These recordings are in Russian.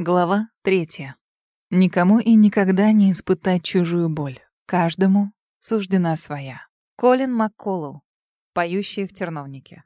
Глава третья. Никому и никогда не испытать чужую боль. Каждому суждена своя. Колин Макколлоу, поющий в терновнике.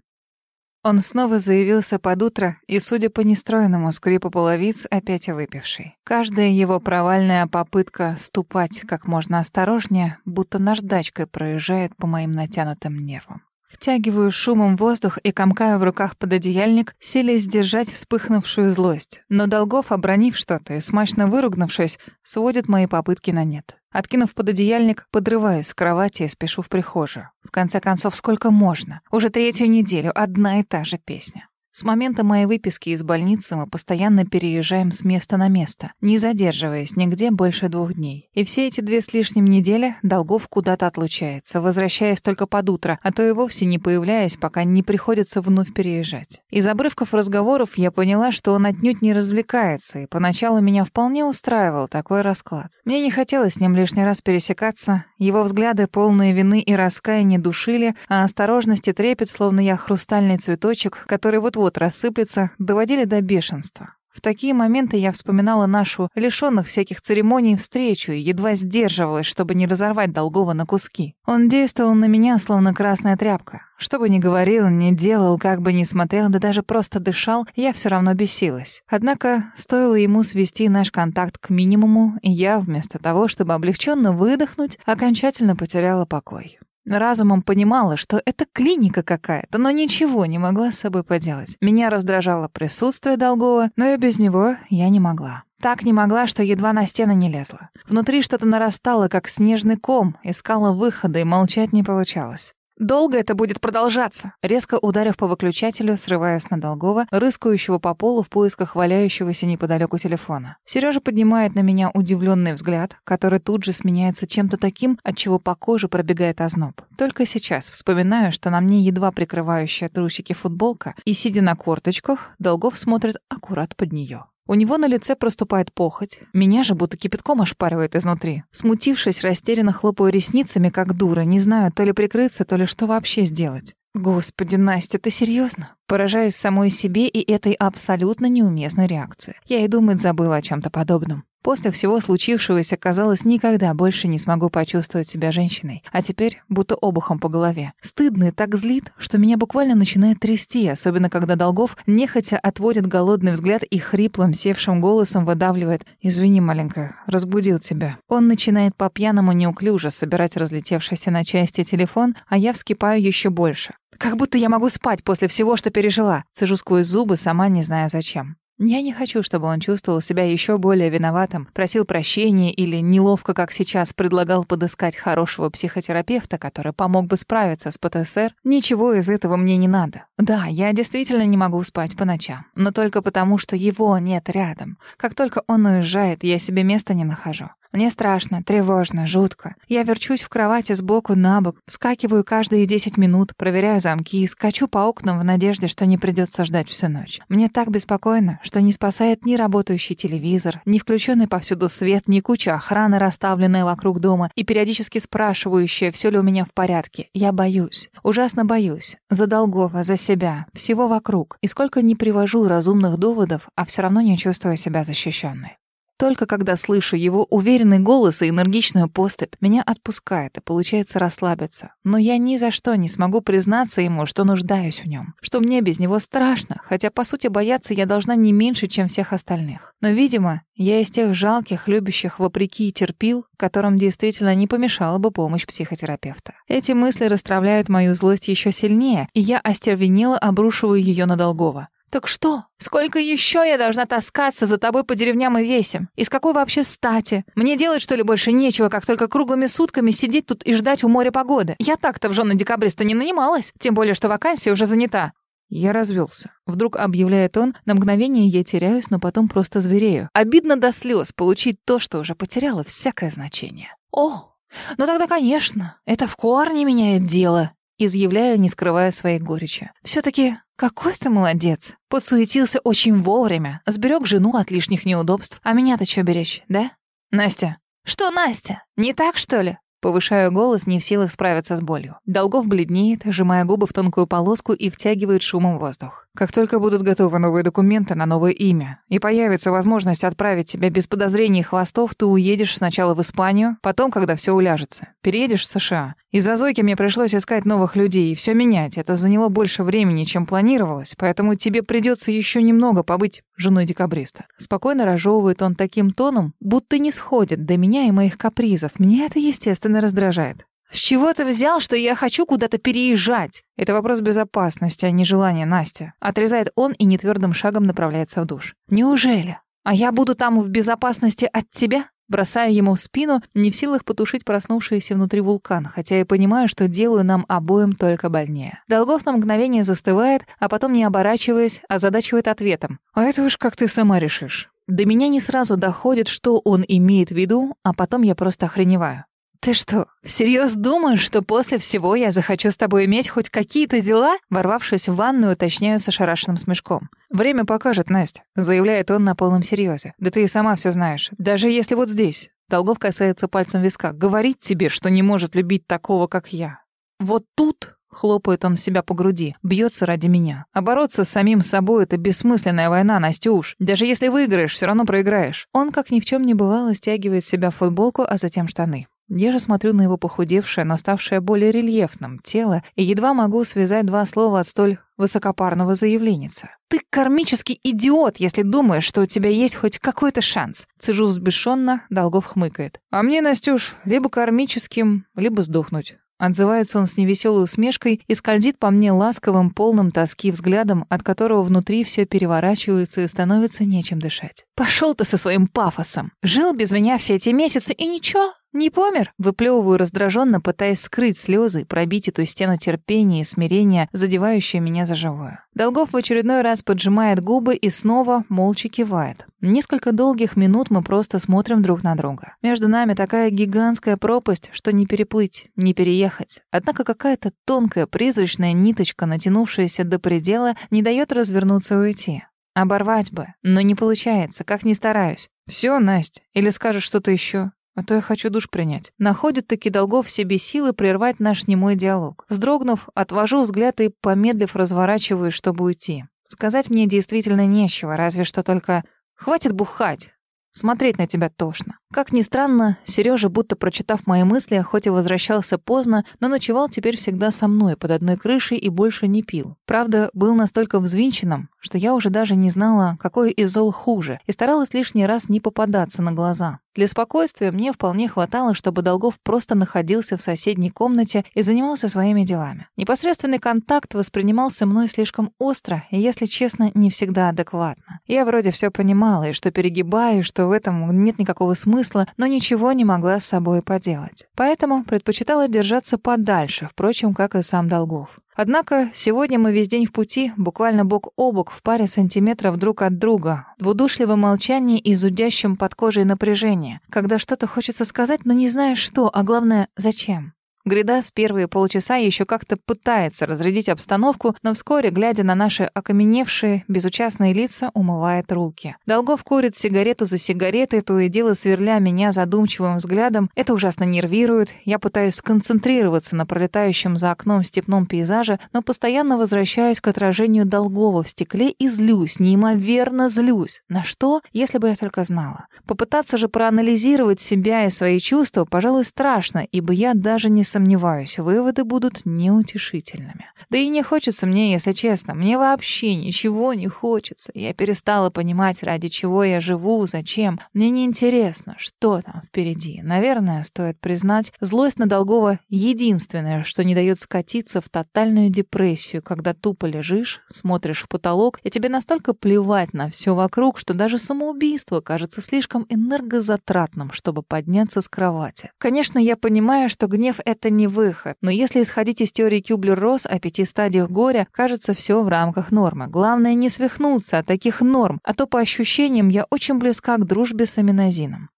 Он снова заявился под утро и, судя по нестроенному скрипу половиц, опять выпивший. Каждая его провальная попытка ступать как можно осторожнее, будто наждачкой проезжает по моим натянутым нервам. Втягиваю шумом воздух и комкаю в руках пододеяльник, селись сдержать вспыхнувшую злость. Но Долгов, обронив что-то и смачно выругнувшись, сводит мои попытки на нет. Откинув пододеяльник, подрываюсь с кровати и спешу в прихожую. В конце концов, сколько можно? Уже третью неделю одна и та же песня. С момента моей выписки из больницы мы постоянно переезжаем с места на место, не задерживаясь нигде больше двух дней. И все эти две с лишним недели Долгов куда-то отлучается, возвращаясь только под утро, а то и вовсе не появляясь, пока не приходится вновь переезжать. Из обрывков разговоров я поняла, что он отнюдь не развлекается, и поначалу меня вполне устраивал такой расклад. Мне не хотелось с ним лишний раз пересекаться, его взгляды, полные вины и раскаяния, душили, а осторожность и трепет, словно я хрустальный цветочек, который вот вот рассыплется, доводили до бешенства. В такие моменты я вспоминала нашу, лишённых всяких церемоний, встречу и едва сдерживалась, чтобы не разорвать Долгова на куски. Он действовал на меня, словно красная тряпка. Что бы ни говорил, ни делал, как бы ни смотрел, да даже просто дышал, я всё равно бесилась. Однако стоило ему свести наш контакт к минимуму, и я, вместо того, чтобы облегченно выдохнуть, окончательно потеряла покой. Разумом понимала, что это клиника какая-то, но ничего не могла с собой поделать. Меня раздражало присутствие Долгова, но и без него я не могла. Так не могла, что едва на стены не лезла. Внутри что-то нарастало, как снежный ком, искала выхода, и молчать не получалось. Долго это будет продолжаться. Резко ударив по выключателю, срываясь на Долгова, рыскающего по полу в поисках валяющегося неподалеку телефона. Сережа поднимает на меня удивленный взгляд, который тут же сменяется чем-то таким, от чего по коже пробегает озноб. Только сейчас вспоминаю, что на мне едва прикрывающая трусики футболка, и, сидя на корточках, Долгов смотрит аккурат под нее. У него на лице проступает похоть. Меня же будто кипятком ошпаривает изнутри. Смутившись, растерянно хлопаю ресницами, как дура, не знаю, то ли прикрыться, то ли что вообще сделать. Господи, Настя, ты серьезно? Поражаюсь самой себе и этой абсолютно неуместной реакции. Я и думать забыла о чем то подобном. После всего случившегося, казалось, никогда больше не смогу почувствовать себя женщиной. А теперь будто обухом по голове. Стыдно и так злит, что меня буквально начинает трясти, особенно когда Долгов нехотя отводит голодный взгляд и хриплым, севшим голосом выдавливает «Извини, маленькая, разбудил тебя». Он начинает по-пьяному неуклюже собирать разлетевшийся на части телефон, а я вскипаю еще больше. Как будто я могу спать после всего, что пережила. Цежу сквозь зубы, сама не зная зачем. Я не хочу, чтобы он чувствовал себя еще более виноватым, просил прощения или неловко, как сейчас, предлагал подыскать хорошего психотерапевта, который помог бы справиться с ПТСР. Ничего из этого мне не надо. Да, я действительно не могу спать по ночам, но только потому, что его нет рядом. Как только он уезжает, я себе места не нахожу. Мне страшно, тревожно, жутко. Я верчусь в кровати сбоку на бок, вскакиваю каждые 10 минут, проверяю замки, скачу по окнам в надежде, что не придется ждать всю ночь. Мне так беспокойно, что не спасает ни работающий телевизор, ни включенный повсюду свет, ни куча охраны, расставленная вокруг дома, и периодически спрашивающая, все ли у меня в порядке. Я боюсь, ужасно боюсь. За Долгова, за себя, всего вокруг. И сколько не привожу разумных доводов, а все равно не чувствую себя защищенной. Только когда слышу его уверенный голос и энергичную поступь, меня отпускает и получается расслабиться. Но я ни за что не смогу признаться ему, что нуждаюсь в нем, что мне без него страшно, хотя, по сути, бояться я должна не меньше, чем всех остальных. Но, видимо, я из тех жалких, любящих вопреки и терпил, которым действительно не помешала бы помощь психотерапевта. Эти мысли расстравляют мою злость еще сильнее, и я остервенело обрушиваю ее на Долгова. «Так что? Сколько еще я должна таскаться за тобой по деревням и весям? И с какой вообще стати? Мне делать, что ли, больше нечего, как только круглыми сутками сидеть тут и ждать у моря погоды? Я так-то в жены декабриста не нанималась, тем более, что вакансия уже занята». Я развелся. Вдруг объявляет он, на мгновение я теряюсь, но потом просто зверею. Обидно до слез получить то, что уже потеряло всякое значение. «О, ну тогда, конечно, это в корне меняет дело», изъявляю, не скрывая своей горечи. «Все-таки какой ты молодец. Подсуетился очень вовремя, сберег жену от лишних неудобств. А меня-то что беречь, да? Настя. Что, Настя? Не так, что ли? Повышаю голос, не в силах справиться с болью. Долгов бледнеет, сжимая губы в тонкую полоску и втягивает шумом воздух. Как только будут готовы новые документы на новое имя и появится возможность отправить тебя без подозрений и хвостов, ты уедешь сначала в Испанию, потом, когда все уляжется, переедешь в США. Из-за Зойки мне пришлось искать новых людей и все менять. Это заняло больше времени, чем планировалось, поэтому тебе придется еще немного побыть женой декабриста. Спокойно разжевывает он таким тоном, будто не сходит до меня и моих капризов. Меня это, естественно, раздражает. «С чего ты взял, что я хочу куда-то переезжать?» «Это вопрос безопасности, а не желания, Настя». Отрезает он и нетвердым шагом направляется в душ. «Неужели? А я буду там в безопасности от тебя?» Бросаю ему в спину, не в силах потушить проснувшийся внутри вулкан, хотя и понимаю, что делаю нам обоим только больнее. Долгов на мгновение застывает, а потом, не оборачиваясь, озадачивает ответом. «А это уж как ты сама решишь». До меня не сразу доходит, что он имеет в виду, а потом я просто охреневаю. «Ты что, всерьез думаешь, что после всего я захочу с тобой иметь хоть какие-то дела?» Ворвавшись в ванную, уточняю с ошарашенным смешком. «Время покажет, Настя», — заявляет он на полном серьезе. «Да ты и сама все знаешь. Даже если вот здесь...» Долгов касается пальцем виска. «Говорить тебе, что не может любить такого, как я. Вот тут Хлопает он себя по груди, бьется ради меня. А бороться с самим собой — это бессмысленная война, Настюш. Даже если выиграешь, все равно проиграешь. Он, как ни в чем не бывало, стягивает себя в футболку, а затем штаны. Я же смотрю на его похудевшее, но ставшее более рельефным тело и едва могу связать два слова от столь высокопарного заявленница. «Ты кармический идиот, если думаешь, что у тебя есть хоть какой-то шанс!» Цежу взбешенно, Долгов хмыкает. «А мне, Настюш, либо кармическим, либо сдохнуть». Отзывается он с невеселой усмешкой и скользит по мне ласковым, полным тоски взглядом, от которого внутри все переворачивается и становится нечем дышать. «Пошел ты со своим пафосом! Жил без меня все эти месяцы и ничего, «Не помер?» — выплевываю раздраженно, пытаясь скрыть слезы, пробить эту стену терпения и смирения, задевающую меня за живое. Долгов в очередной раз поджимает губы и снова молча кивает. Несколько долгих минут мы просто смотрим друг на друга. Между нами такая гигантская пропасть, что не переплыть, не переехать. Однако какая-то тонкая призрачная ниточка, натянувшаяся до предела, не дает развернуться и уйти. Оборвать бы, но не получается, как ни стараюсь. Все, Настя, или скажешь что-то еще? А то я хочу душ принять. Находит таки Долгов в себе силы прервать наш немой диалог. Вздрогнув, отвожу взгляд и, помедлив, разворачиваюсь, чтобы уйти. Сказать мне действительно нечего, разве что только «хватит бухать». Смотреть на тебя тошно. Как ни странно, Сережа, будто прочитав мои мысли, хоть и возвращался поздно, но ночевал теперь всегда со мной под одной крышей и больше не пил. Правда, был настолько взвинченным, что я уже даже не знала, какой из зол хуже, и старалась лишний раз не попадаться на глаза. Для спокойствия мне вполне хватало, чтобы Долгов просто находился в соседней комнате и занимался своими делами. Непосредственный контакт воспринимался мной слишком остро и, если честно, не всегда адекватно. Я вроде все понимала, и что перегибаю, и что в этом нет никакого смысла, но ничего не могла с собой поделать. Поэтому предпочитала держаться подальше, впрочем, как и сам Долгов. Однако сегодня мы весь день в пути, буквально бок о бок, в паре сантиметров друг от друга, в удушливом молчании и зудящем под кожей напряжении, когда что-то хочется сказать, но не знаешь что, а главное, зачем. Гряда с первые полчаса еще как-то пытается разрядить обстановку, но вскоре, глядя на наши окаменевшие, безучастные лица, умывает руки. Долгов курит сигарету за сигаретой, то и дело сверля меня задумчивым взглядом. Это ужасно нервирует. Я пытаюсь сконцентрироваться на пролетающем за окном степном пейзаже, но постоянно возвращаюсь к отражению Долгова в стекле и злюсь, неимоверно злюсь. На что, если бы я только знала? Попытаться же проанализировать себя и свои чувства, пожалуй, страшно, ибо я даже не сомневаюсь, выводы будут неутешительными. Да и не хочется мне, если честно. Мне вообще ничего не хочется. Я перестала понимать, ради чего я живу, зачем. Мне не интересно, что там впереди. Наверное, стоит признать, злость на Долгова — единственное, что не дает скатиться в тотальную депрессию, когда тупо лежишь, смотришь в потолок, и тебе настолько плевать на все вокруг, что даже самоубийство кажется слишком энергозатратным, чтобы подняться с кровати. Конечно, я понимаю, что гнев — это это не выход. Но если исходить из теории Кюблер-Росс о пяти стадиях горя, кажется, все в рамках нормы. Главное не свихнуться от таких норм, а то по ощущениям я очень близка к дружбе с аминозином.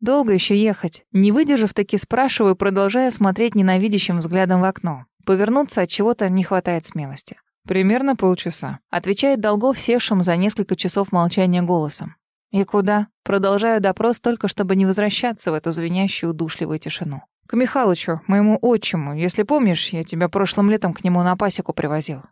Долго еще ехать? Не выдержав, таки спрашиваю, продолжая смотреть ненавидящим взглядом в окно. Повернуться от чего-то не хватает смелости. Примерно полчаса. Отвечает Долгов севшим за несколько часов молчания голосом. И куда? Продолжаю допрос только, чтобы не возвращаться в эту звенящую удушливую тишину. К Михалычу, моему отчиму. Если помнишь, я тебя прошлым летом к нему на пасеку привозил.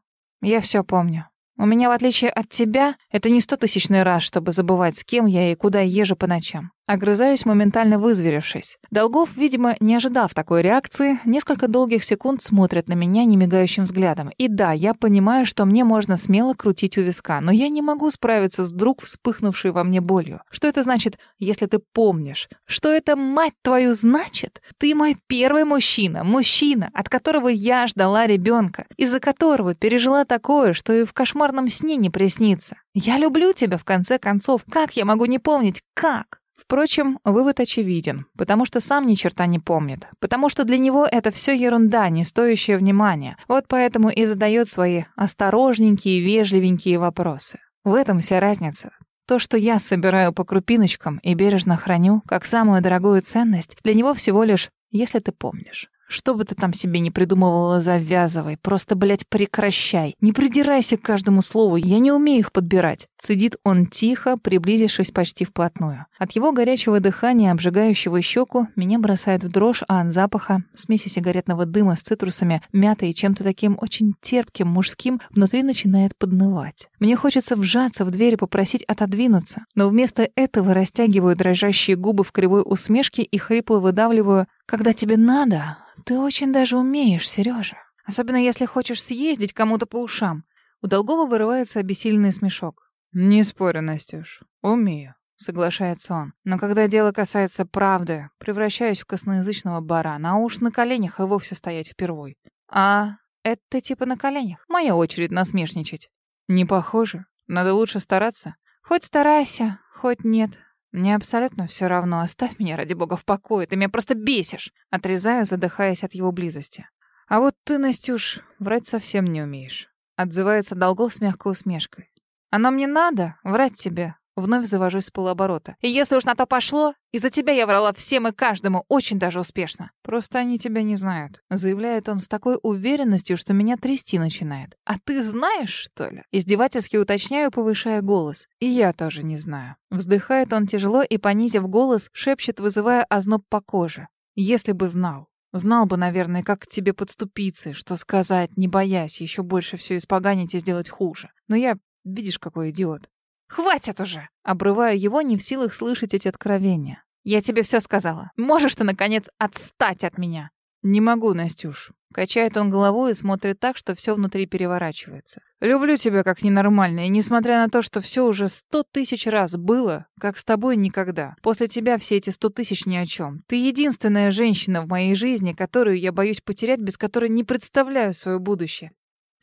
Я все помню. У меня, в отличие от тебя, это не сто тысячный раз, чтобы забывать, с кем я и куда езжу по ночам. Огрызаюсь, моментально вызверившись. Долгов, видимо, не ожидав такой реакции, несколько долгих секунд смотрит на меня немигающим взглядом. И да, я понимаю, что мне можно смело крутить у виска, но я не могу справиться с вдруг вспыхнувшей во мне болью. Что это значит, если ты помнишь? Что это, мать твою, значит? Ты мой первый мужчина, мужчина, от которого я ждала ребенка, из-за которого пережила такое, что и в кошмарном сне не приснится. Я люблю тебя, в конце концов. Как я могу не помнить? Как? Впрочем, вывод очевиден, потому что сам ни черта не помнит, потому что для него это все ерунда, не стоящая внимания. Вот поэтому и задает свои осторожненькие, вежливенькие вопросы. В этом вся разница. То, что я собираю по крупиночкам и бережно храню, как самую дорогую ценность, для него всего лишь «если ты помнишь». Что бы ты там себе не придумывала, завязывай. Просто, блядь, прекращай. Не придирайся к каждому слову, я не умею их подбирать. Цедит он тихо, приблизившись почти вплотную. От его горячего дыхания, обжигающего щеку, меня бросает в дрожь, а от запаха, смеси сигаретного дыма с цитрусами, мятой и чем-то таким очень терпким, мужским, внутри начинает поднывать. Мне хочется вжаться в дверь и попросить отодвинуться, но вместо этого растягиваю дрожащие губы в кривой усмешке и хрипло выдавливаю «Когда тебе надо, ты очень даже умеешь, Сережа. Особенно если хочешь съездить кому-то по ушам». У Долгова вырывается обессиленный смешок. «Не спорю, Настюш. Умею», — соглашается он. «Но когда дело касается правды, превращаюсь в косноязычного барана, а уж на коленях и вовсе стоять впервой». «А, это типа на коленях? Моя очередь насмешничать». «Не похоже. Надо лучше стараться». «Хоть старайся, хоть нет. Мне абсолютно все равно. Оставь меня, ради бога, в покое. Ты меня просто бесишь. Отрезаю, задыхаясь от его близости. А вот ты, Настюш, врать совсем не умеешь. Отзывается Долгов с мягкой усмешкой. Оно мне надо, врать тебе. Вновь завожусь с полуоборота. И если уж на то пошло, из-за тебя я врала всем и каждому очень даже успешно. Просто они тебя не знают. Заявляет он с такой уверенностью, что меня трясти начинает. А ты знаешь, что ли? Издевательски уточняю, повышая голос. И я тоже не знаю. Вздыхает он тяжело и, понизив голос, шепчет, вызывая озноб по коже. Если бы знал. Знал бы, наверное, как к тебе подступиться, что сказать, не боясь, еще больше все испоганить и сделать хуже. Но я, видишь, какой идиот. «Хватит уже!» Обрываю его, не в силах слышать эти откровения. «Я тебе все сказала. Можешь ты, наконец, отстать от меня?» «Не могу, Настюш». Качает он головой и смотрит так, что все внутри переворачивается. «Люблю тебя как ненормально, и несмотря на то, что все уже сто тысяч раз было, как с тобой никогда. После тебя все эти сто тысяч ни о чем. Ты единственная женщина в моей жизни, которую я боюсь потерять, без которой не представляю свое будущее.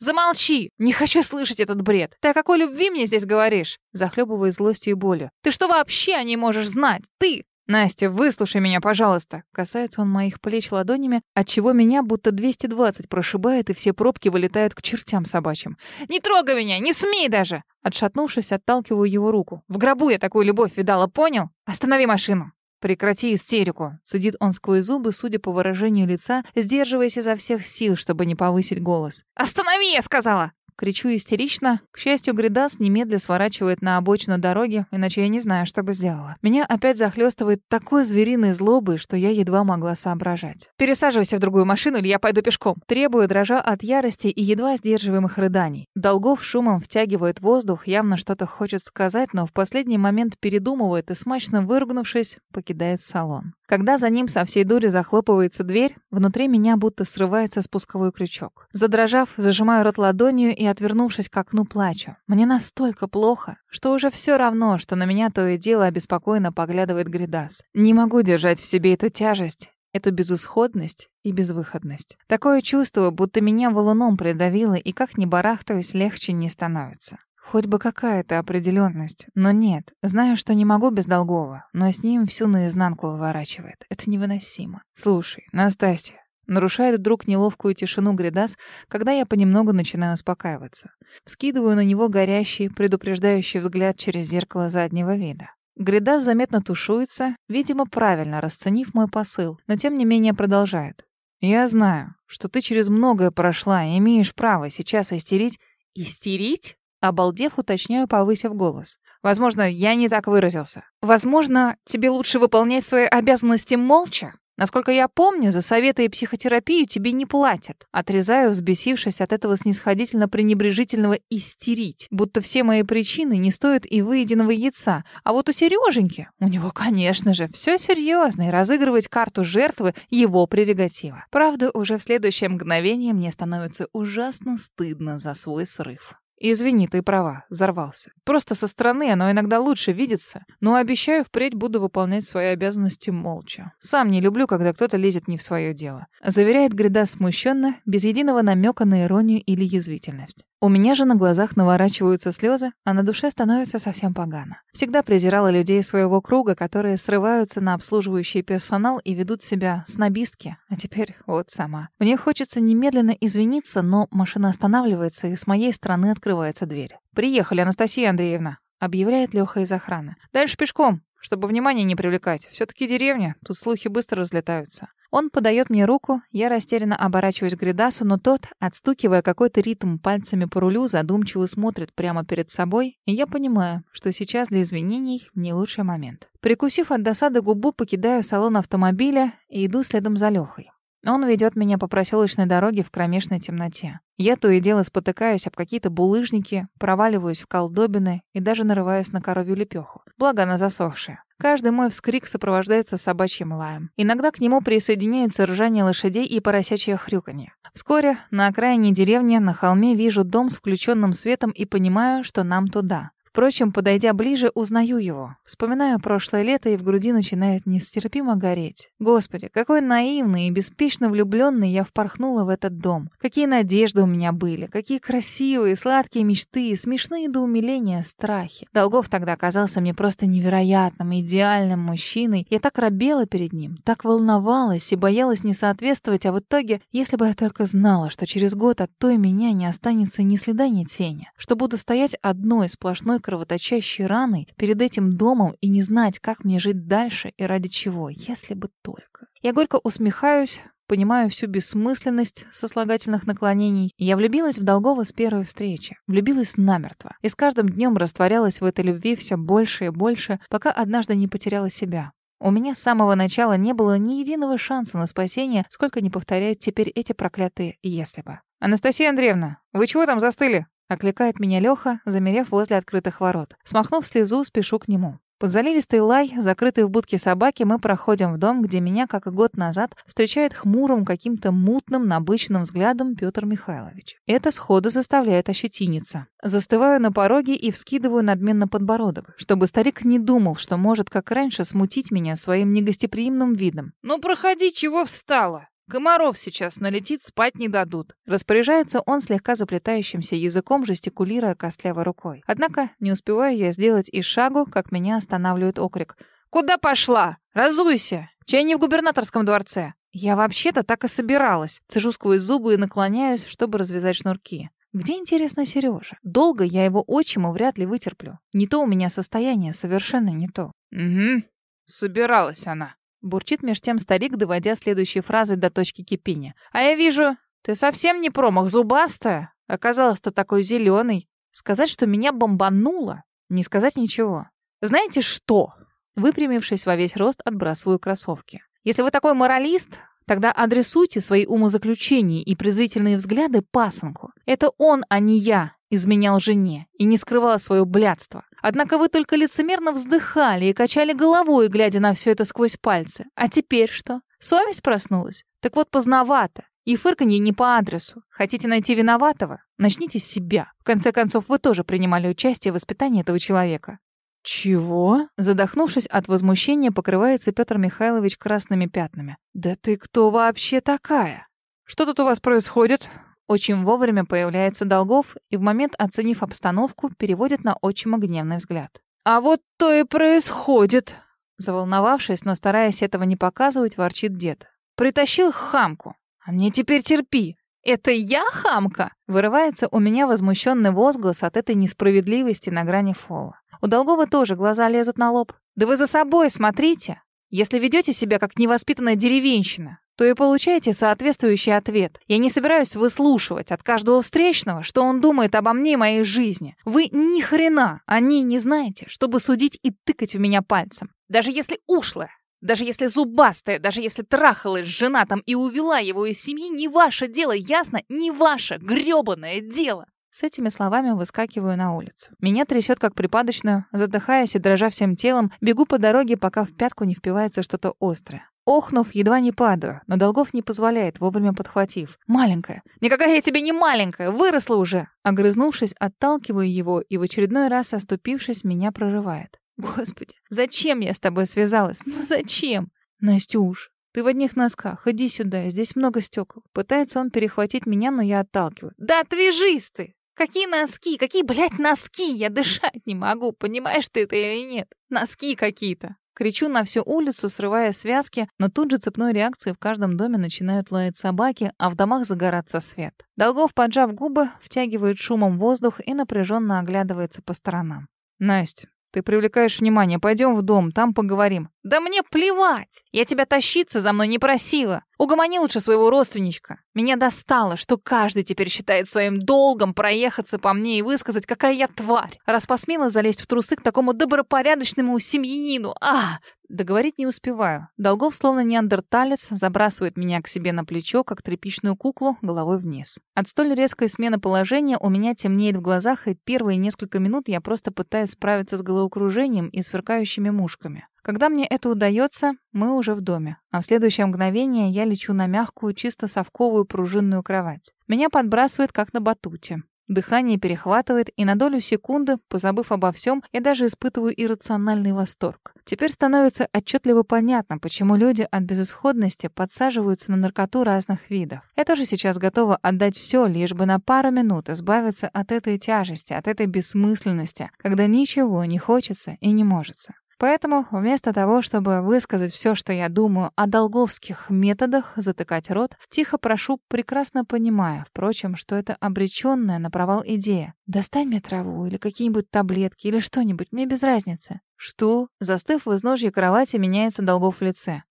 «Замолчи! Не хочу слышать этот бред! Ты о какой любви мне здесь говоришь?» Захлебываясь злостью и болью. «Ты что вообще о ней можешь знать? Ты! «Настя, выслушай меня, пожалуйста!» Касается он моих плеч ладонями, отчего меня будто 220 прошибает, и все пробки вылетают к чертям собачьим. «Не трогай меня! Не смей даже!» Отшатнувшись, отталкиваю его руку. «В гробу я такую любовь видала, понял? Останови машину!» «Прекрати истерику!» — сидит он сквозь зубы, судя по выражению лица, сдерживаясь изо всех сил, чтобы не повысить голос. «Останови, я сказала!» Кричу истерично. К счастью, Гридас немедля сворачивает на обочину дороги, иначе я не знаю, что бы сделала. Меня опять захлестывает такой звериной злобой, что я едва могла соображать. «Пересаживайся в другую машину, или я пойду пешком!» Требую, дрожа от ярости и едва сдерживаемых рыданий. Долгов шумом втягивает воздух, явно что-то хочет сказать, но в последний момент передумывает и, смачно выругнувшись, покидает салон. Когда за ним со всей дури захлопывается дверь, внутри меня будто срывается спусковой крючок. Задрожав, зажимаю рот ладонью и, отвернувшись к окну, плачу. Мне настолько плохо, что уже все равно, что на меня то и дело обеспокоенно поглядывает Гридас. Не могу держать в себе эту тяжесть, эту безысходность и безвыходность. Такое чувство, будто меня валуном придавило, и как ни барахтаюсь, легче не становится. Хоть бы какая-то определенность, но нет. Знаю, что не могу без Долгова, но с ним всю наизнанку выворачивает. Это невыносимо. Слушай, Настасья, нарушает вдруг неловкую тишину Гридас, когда я понемногу начинаю успокаиваться. Вскидываю на него горящий, предупреждающий взгляд через зеркало заднего вида. Гридас заметно тушуется, видимо, правильно расценив мой посыл, но тем не менее продолжает. «Я знаю, что ты через многое прошла и имеешь право сейчас истерить...» «Истерить?» Обалдев, уточняю, повысив голос. «Возможно, я не так выразился. Возможно, тебе лучше выполнять свои обязанности молча?» Насколько я помню, за советы и психотерапию тебе не платят. Отрезаю, взбесившись от этого снисходительно-пренебрежительного истерить, будто все мои причины не стоят и выеденного яйца. А вот у Сереженьки, у него, конечно же, все серьезно, и разыгрывать карту жертвы — его прерогатива. Правда, уже в следующее мгновение мне становится ужасно стыдно за свой срыв. Извини, ты права, взорвался. Просто со стороны оно иногда лучше видится, но обещаю, впредь буду выполнять свои обязанности молча. Сам не люблю, когда кто-то лезет не в свое дело. Заверяет Грида смущенно, без единого намека на иронию или язвительность. У меня же на глазах наворачиваются слезы, а на душе становится совсем погано. Всегда презирала людей своего круга, которые срываются на обслуживающий персонал и ведут себя снобистки, а теперь вот сама. Мне хочется немедленно извиниться, но машина останавливается, и с моей стороны открывается дверь. «Приехали, Анастасия Андреевна», — объявляет Леха из охраны. «Дальше пешком, чтобы внимание не привлекать. все таки деревня, тут слухи быстро разлетаются». Он подает мне руку, я растерянно оборачиваюсь к Гридасу, но тот, отстукивая какой-то ритм пальцами по рулю, задумчиво смотрит прямо перед собой, и я понимаю, что сейчас для извинений не лучший момент. Прикусив от досады губу, покидаю салон автомобиля и иду следом за Лехой. Он ведет меня по проселочной дороге в кромешной темноте. Я то и дело спотыкаюсь об какие-то булыжники, проваливаюсь в колдобины и даже нарываюсь на коровью лепеху. Благо она засохшая. Каждый мой вскрик сопровождается собачьим лаем. Иногда к нему присоединяется ржание лошадей и поросячье хрюканье. Вскоре на окраине деревни на холме вижу дом с включенным светом и понимаю, что нам туда. Впрочем, подойдя ближе, узнаю его. Вспоминаю прошлое лето, и в груди начинает нестерпимо гореть. Господи, какой наивный и беспечно влюбленный я впорхнула в этот дом. Какие надежды у меня были, какие красивые, сладкие мечты, смешные до умиления страхи. Долгов тогда оказался мне просто невероятным, идеальным мужчиной. Я так робела перед ним, так волновалась и боялась не соответствовать, а в итоге, если бы я только знала, что через год от той меня не останется ни следа, ни тени, что буду стоять одной сплошной кровоточащей раной перед этим домом и не знать, как мне жить дальше и ради чего, если бы только. Я горько усмехаюсь, понимаю всю бессмысленность сослагательных наклонений. Я влюбилась в Долгова с первой встречи. Влюбилась намертво. И с каждым днем растворялась в этой любви все больше и больше, пока однажды не потеряла себя. У меня с самого начала не было ни единого шанса на спасение, сколько не повторяет теперь эти проклятые «если бы». «Анастасия Андреевна, вы чего там застыли?» Окликает меня Леха, замерев возле открытых ворот. Смахнув слезу, спешу к нему. Под заливистый лай, закрытый в будке собаки, мы проходим в дом, где меня, как и год назад, встречает хмурым, каким-то мутным, набычным взглядом Петр Михайлович. Это сходу заставляет ощетиниться. Застываю на пороге и вскидываю надменно подбородок, чтобы старик не думал, что может, как раньше, смутить меня своим негостеприимным видом. «Ну, проходи, чего встала?» Комаров сейчас налетит, спать не дадут. Распоряжается он слегка заплетающимся языком, жестикулируя костлявой рукой. Однако не успеваю я сделать и шагу, как меня останавливает окрик. «Куда пошла? Разуйся! Чай не в губернаторском дворце!» Я вообще-то так и собиралась. Цежу сквозь зубы и наклоняюсь, чтобы развязать шнурки. Где, интересно, Сережа? Долго я его отчиму вряд ли вытерплю. Не то у меня состояние, совершенно не то. Угу, собиралась она. Бурчит меж тем старик, доводя следующие фразы до точки кипения. «А я вижу, ты совсем не промах, зубастая. Оказалось-то такой зеленый. Сказать, что меня бомбануло, не сказать ничего. Знаете что?» Выпрямившись во весь рост, отбрасываю кроссовки. «Если вы такой моралист, тогда адресуйте свои умозаключения и презрительные взгляды пасынку. Это он, а не я, изменял жене и не скрывал свое блядство. Однако вы только лицемерно вздыхали и качали головой, глядя на все это сквозь пальцы. А теперь что? Совесть проснулась? Так вот поздновато. И фырканье не по адресу. Хотите найти виноватого? Начните с себя. В конце концов, вы тоже принимали участие в воспитании этого человека. «Чего?» Задохнувшись от возмущения, покрывается Петр Михайлович красными пятнами. «Да ты кто вообще такая? Что тут у вас происходит? Очень вовремя появляется Долгов и в момент, оценив обстановку, переводит на отчима гневный взгляд. «А вот то и происходит!» Заволновавшись, но стараясь этого не показывать, ворчит дед. «Притащил хамку, а мне теперь терпи!» «Это я хамка?» Вырывается у меня возмущенный возглас от этой несправедливости на грани фола. У Долгова тоже глаза лезут на лоб. «Да вы за собой смотрите! Если ведете себя как невоспитанная деревенщина, то и получаете соответствующий ответ. Я не собираюсь выслушивать от каждого встречного, что он думает обо мне и моей жизни. Вы ни хрена о ней не знаете, чтобы судить и тыкать в меня пальцем. Даже если ушлая, Даже если зубастая, даже если трахалась с женатым и увела его из семьи, не ваше дело, ясно? Не ваше грёбаное дело. С этими словами выскакиваю на улицу. Меня трясет как припадочную, задыхаясь и дрожа всем телом, бегу по дороге, пока в пятку не впивается что-то острое. Охнув, едва не падаю, но Долгов не позволяет, вовремя подхватив. «Маленькая! Никакая я тебе не маленькая! Выросла уже!» Огрызнувшись, отталкиваю его и в очередной раз, оступившись, меня прорывает. «Господи, зачем я с тобой связалась? Ну зачем?» «Настюш, ты в одних носках, иди сюда, здесь много стекол. Пытается он перехватить меня, но я отталкиваю. «Да отвяжись ты!» Какие носки? Какие, блядь, носки? Я дышать не могу, понимаешь ты это или нет? Носки какие-то. Кричу на всю улицу, срывая связки, но тут же цепной реакцией в каждом доме начинают лаять собаки, а в домах загораться свет. Долгов, поджав губы, втягивает шумом воздух и напряженно оглядывается по сторонам. «Настя, ты привлекаешь внимание. Пойдем в дом, там поговорим. Да мне плевать. Я тебя тащиться за мной не просила. Угомони лучше своего родственничка. Меня достало, что каждый теперь считает своим долгом проехаться по мне и высказать, какая я тварь. Раз посмела залезть в трусы к такому добропорядочному семьянину. А, Договорить не успеваю. Долгов, словно неандерталец, забрасывает меня к себе на плечо, как тряпичную куклу, головой вниз. От столь резкой смены положения у меня темнеет в глазах, и первые несколько минут я просто пытаюсь справиться с головокружением и сверкающими мушками. Когда мне это удается, мы уже в доме, а в следующее мгновение я лечу на мягкую, чисто совковую пружинную кровать. Меня подбрасывает, как на батуте. Дыхание перехватывает, и на долю секунды, позабыв обо всем, я даже испытываю иррациональный восторг. Теперь становится отчетливо понятно, почему люди от безысходности подсаживаются на наркоту разных видов. Я тоже сейчас готова отдать все, лишь бы на пару минут избавиться от этой тяжести, от этой бессмысленности, когда ничего не хочется и не может. Поэтому вместо того, чтобы высказать все, что я думаю о долговских методах затыкать рот, тихо прошу, прекрасно понимая, впрочем, что это обреченная на провал идея. Достань мне траву или какие-нибудь таблетки или что-нибудь, мне без разницы. Что? Застыв в изножье кровати, меняется Долгов в лице.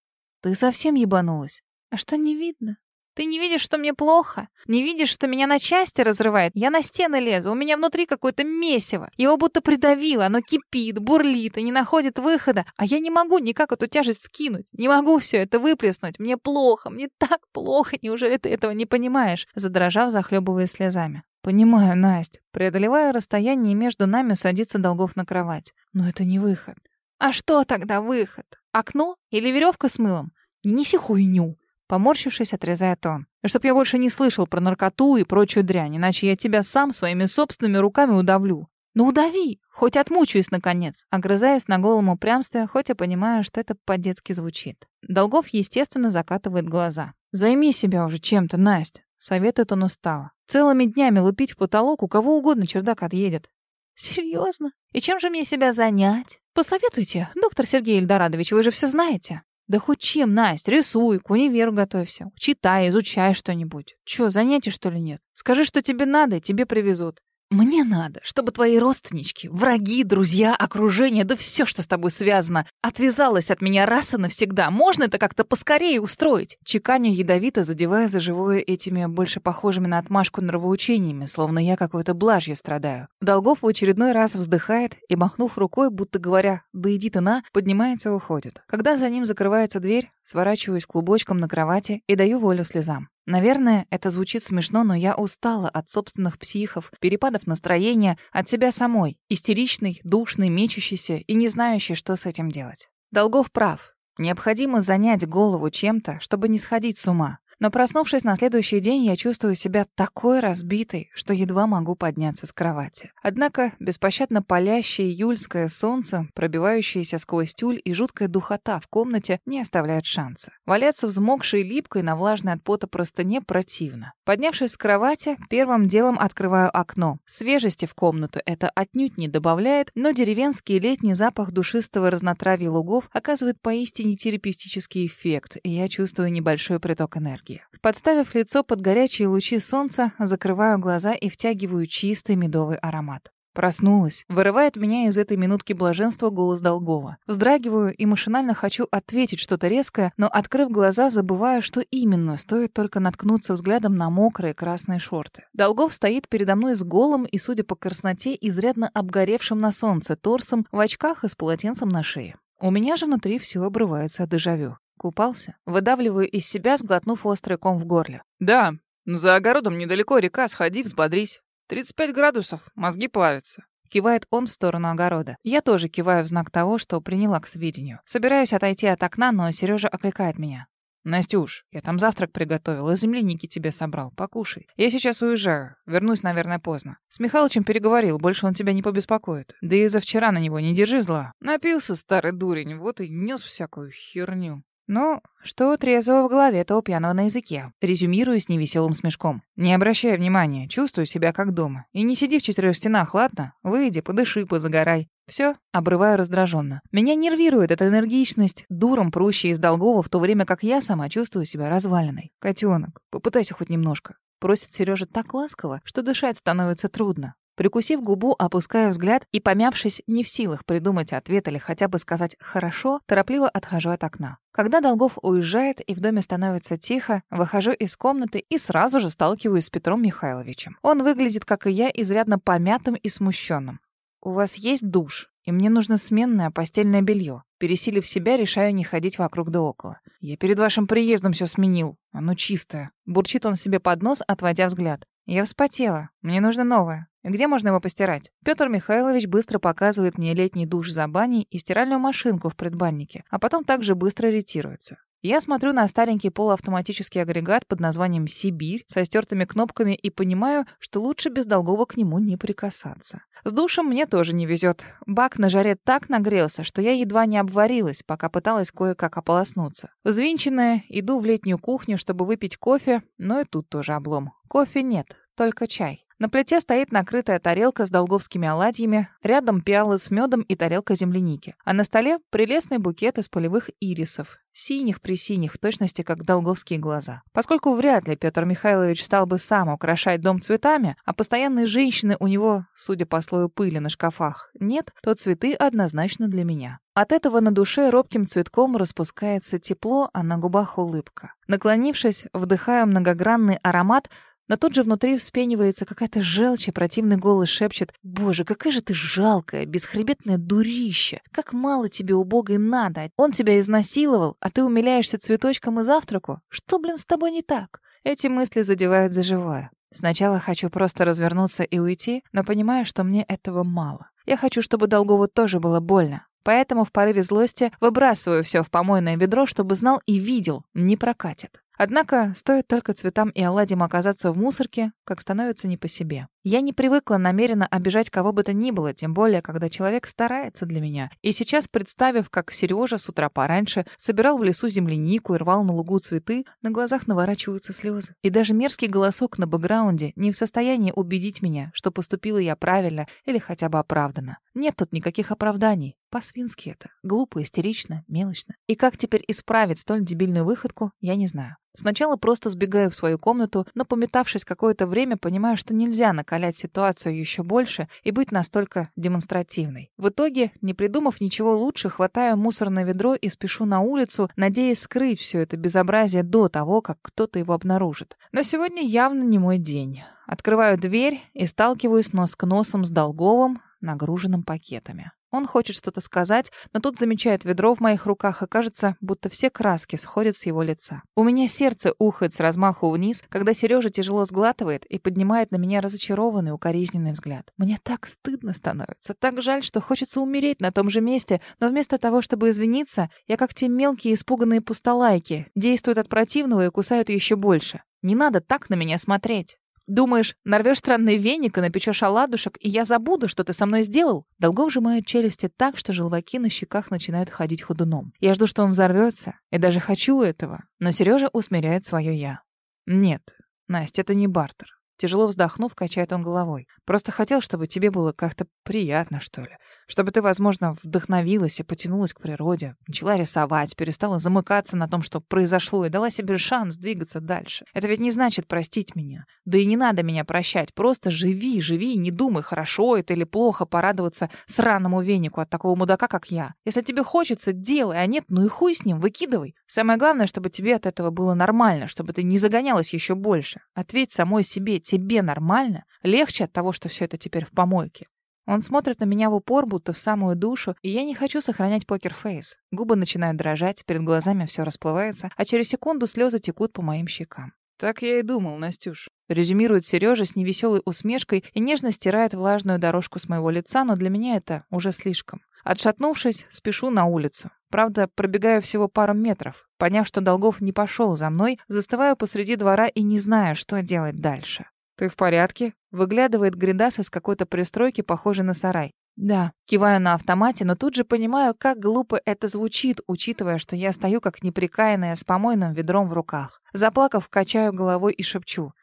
Ты совсем ебанулась? А что не видно? Ты не видишь, что мне плохо? Не видишь, что меня на части разрывает? Я на стены лезу, у меня внутри какое-то месиво. Его будто придавило, оно кипит, бурлит и не находит выхода. А я не могу никак эту тяжесть скинуть. Не могу все это выплеснуть. Мне плохо, мне так плохо. Неужели ты этого не понимаешь? Задрожав, захлебывая слезами. «Понимаю, Настя. Преодолевая расстояние между нами, садится Долгов на кровать. Но это не выход. А что тогда выход? Окно или веревка с мылом? Не неси хуйню. Поморщившись, отрезает он. «И чтоб я больше не слышал про наркоту и прочую дрянь, иначе я тебя сам своими собственными руками удавлю». «Ну удави! Хоть отмучаюсь, наконец!» Огрызаясь на голом упрямстве, хоть и понимаю, что это по-детски звучит. Долгов, естественно, закатывает глаза. «Займи себя уже чем-то, Настя!» Советует он устало. «Целыми днями лупить в потолок, у кого угодно чердак отъедет». «Серьезно? И чем же мне себя занять? Посоветуйте, доктор Сергей Ильдорадович, вы же все знаете». Да хоть чем, Настя, рисуй, к универу готовься. Читай, изучай что-нибудь. Чё, занятий, что ли, нет? Скажи, что тебе надо, тебе привезут. Мне надо, чтобы твои родственнички, враги, друзья, окружение, да все, что с тобой связано, отвязалось от меня раз и навсегда. Можно это как-то поскорее устроить?» Чеканю ядовито, задевая за живое этими больше похожими на отмашку нравоучениями, словно я какой-то блажью страдаю. Долгов в очередной раз вздыхает и, махнув рукой, будто говоря «да иди ты на», поднимается и уходит. Когда за ним закрывается дверь, сворачиваюсь клубочком на кровати и даю волю слезам. Наверное, это звучит смешно, но я устала от собственных психов, перепадов настроения, от себя самой, истеричной, душной, мечущейся и не знающей, что с этим делать. Долгов прав. Необходимо занять голову чем-то, чтобы не сходить с ума. Но проснувшись на следующий день, я чувствую себя такой разбитой, что едва могу подняться с кровати. Однако беспощадно палящее июльское солнце, пробивающееся сквозь тюль и жуткая духота в комнате не оставляют шанса. Валяться взмокшей липкой на влажной от пота простыне противно. Поднявшись с кровати, первым делом открываю окно. Свежести в комнату это отнюдь не добавляет, но деревенский летний запах душистого разнотравья лугов оказывает поистине терапевтический эффект, и я чувствую небольшой приток энергии энергии. Подставив лицо под горячие лучи солнца, закрываю глаза и втягиваю чистый медовый аромат. Проснулась. Вырывает меня из этой минутки блаженства голос Долгова. Вздрагиваю и машинально хочу ответить что-то резкое, но, открыв глаза, забываю, что именно, стоит только наткнуться взглядом на мокрые красные шорты. Долгов стоит передо мной с голым и, судя по красноте, изрядно обгоревшим на солнце торсом, в очках и с полотенцем на шее. У меня же внутри все обрывается от дежавю. Купался. Выдавливаю из себя, сглотнув острый ком в горле. Да, за огородом недалеко река, сходи, взбодрись. 35 градусов, мозги плавятся. Кивает он в сторону огорода. Я тоже киваю в знак того, что приняла к сведению. Собираюсь отойти от окна, но Сережа окликает меня. «Настюш, я там завтрак приготовил, и земляники тебе собрал. Покушай. Я сейчас уезжаю. Вернусь, наверное, поздно. С Михалычем переговорил, больше он тебя не побеспокоит. Да и за вчера на него не держи зла. Напился старый дурень, вот и нес всякую херню». «Ну, что трезвого в голове, то пьяного на языке». Резюмирую с невеселым смешком. «Не обращай внимания, чувствую себя как дома. И не сиди в четырех стенах, ладно? Выйди, подыши, позагорай. Все, обрываю раздраженно. Меня нервирует эта энергичность, дуром прущая из долгого, в то время как я сама чувствую себя разваленной. Котенок, попытайся хоть немножко. Просит Сережа так ласково, что дышать становится трудно. Прикусив губу, опускаю взгляд и, помявшись, не в силах придумать ответ или хотя бы сказать «хорошо», торопливо отхожу от окна. Когда Долгов уезжает и в доме становится тихо, выхожу из комнаты и сразу же сталкиваюсь с Петром Михайловичем. Он выглядит, как и я, изрядно помятым и смущенным. «У вас есть душ, и мне нужно сменное постельное белье. Пересилив себя, решаю не ходить вокруг да около. «Я перед вашим приездом все сменил. Оно чистое». Бурчит он себе под нос, отводя взгляд. «Я вспотела. Мне нужно новое. Где можно его постирать? Петр Михайлович быстро показывает мне летний душ за баней и стиральную машинку в предбаннике, а потом также быстро ретируется. Я смотрю на старенький полуавтоматический агрегат под названием «Сибирь» со стертыми кнопками и понимаю, что лучше без долгого к нему не прикасаться. С душем мне тоже не везет. Бак на жаре так нагрелся, что я едва не обварилась, пока пыталась кое-как ополоснуться. Взвинченная, иду в летнюю кухню, чтобы выпить кофе, но и тут тоже облом. Кофе нет, только чай. На плите стоит накрытая тарелка с долговскими оладьями, рядом пиалы с медом и тарелка земляники. А на столе прелестный букет из полевых ирисов, синих при синих, в точности как долговские глаза. Поскольку вряд ли Петр Михайлович стал бы сам украшать дом цветами, а постоянные женщины у него, судя по слою пыли на шкафах, нет, то цветы однозначно для меня. От этого на душе робким цветком распускается тепло, а на губах улыбка. Наклонившись, вдыхаю многогранный аромат, но тут же внутри вспенивается какая-то желчь, и противный голос шепчет «Боже, какая же ты жалкая, бесхребетное дурище! Как мало тебе убогой надо! Он тебя изнасиловал, а ты умиляешься цветочком и завтраку? Что, блин, с тобой не так?» Эти мысли задевают за живое. Сначала хочу просто развернуться и уйти, но понимаю, что мне этого мало. Я хочу, чтобы Долгову тоже было больно. Поэтому в порыве злости выбрасываю все в помойное ведро, чтобы знал и видел, не прокатит. Однако, стоит только цветам и оладьям оказаться в мусорке, как становится не по себе. Я не привыкла намеренно обижать кого бы то ни было, тем более, когда человек старается для меня. И сейчас, представив, как Сережа с утра пораньше собирал в лесу землянику и рвал на лугу цветы, на глазах наворачиваются слезы. И даже мерзкий голосок на бэкграунде не в состоянии убедить меня, что поступила я правильно или хотя бы оправданно. Нет тут никаких оправданий. По-свински это. Глупо, истерично, мелочно. И как теперь исправить столь дебильную выходку, я не знаю. Сначала просто сбегаю в свою комнату, но, пометавшись какое-то время, понимаю, что нельзя накалять ситуацию еще больше и быть настолько демонстративной. В итоге, не придумав ничего лучше, хватаю мусорное ведро и спешу на улицу, надеясь скрыть все это безобразие до того, как кто-то его обнаружит. Но сегодня явно не мой день. Открываю дверь и сталкиваюсь нос к носом с Долговым, нагруженным пакетами. Он хочет что-то сказать, но тут замечает ведро в моих руках, и кажется, будто все краски сходят с его лица. У меня сердце ухает с размаху вниз, когда Сережа тяжело сглатывает и поднимает на меня разочарованный, укоризненный взгляд. Мне так стыдно становится, так жаль, что хочется умереть на том же месте, но вместо того, чтобы извиниться, я как те мелкие испуганные пустолайки, действуют от противного и кусают еще больше. Не надо так на меня смотреть. Думаешь, нарвешь странный веник и напечешь оладушек, и я забуду, что ты со мной сделал? Долгов сжимает челюсти так, что желваки на щеках начинают ходить ходуном. Я жду, что он взорвется, и даже хочу этого. Но Сережа усмиряет свое «я». Нет, Настя, это не бартер. Тяжело вздохнув, качает он головой. Просто хотел, чтобы тебе было как-то приятно, что ли. Чтобы ты, возможно, вдохновилась и потянулась к природе, начала рисовать, перестала замыкаться на том, что произошло, и дала себе шанс двигаться дальше. Это ведь не значит простить меня. Да и не надо меня прощать. Просто живи, живи и не думай, хорошо это или плохо порадоваться сраному венику от такого мудака, как я. Если тебе хочется, делай, а нет, ну и хуй с ним, выкидывай. Самое главное, чтобы тебе от этого было нормально, чтобы ты не загонялась еще больше. Ответь самой себе, тебе нормально? Легче от того, что все это теперь в помойке. Он смотрит на меня в упор, будто в самую душу, и я не хочу сохранять покерфейс. Губы начинают дрожать, перед глазами все расплывается, а через секунду слезы текут по моим щекам. «Так я и думал, Настюш». Резюмирует Сережа с невеселой усмешкой и нежно стирает влажную дорожку с моего лица, но для меня это уже слишком. Отшатнувшись, спешу на улицу. Правда, пробегаю всего пару метров. Поняв, что Долгов не пошел за мной, застываю посреди двора и не знаю, что делать дальше. «Ты в порядке?» Выглядывает Гридас из какой-то пристройки, похожей на сарай. Да, киваю на автомате, но тут же понимаю, как глупо это звучит, учитывая, что я стою как неприкаянная с помойным ведром в руках. Заплакав, качаю головой и шепчу.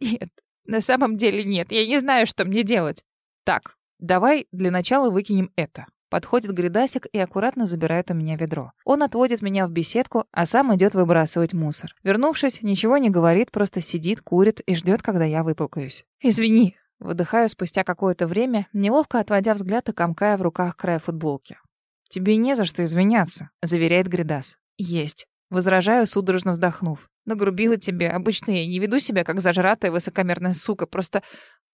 «Нет, на самом деле нет, я не знаю, что мне делать». «Так, давай для начала выкинем это». Подходит Гридасик и аккуратно забирает у меня ведро. Он отводит меня в беседку, а сам идет выбрасывать мусор. Вернувшись, ничего не говорит, просто сидит, курит и ждет, когда я выполкаюсь. «Извини». Выдыхаю спустя какое-то время, неловко отводя взгляд и комкая в руках край футболки. «Тебе не за что извиняться», — заверяет Гридас. «Есть». Возражаю, судорожно вздохнув. «Нагрубила тебе. Обычно я не веду себя, как зажратая высокомерная сука. Просто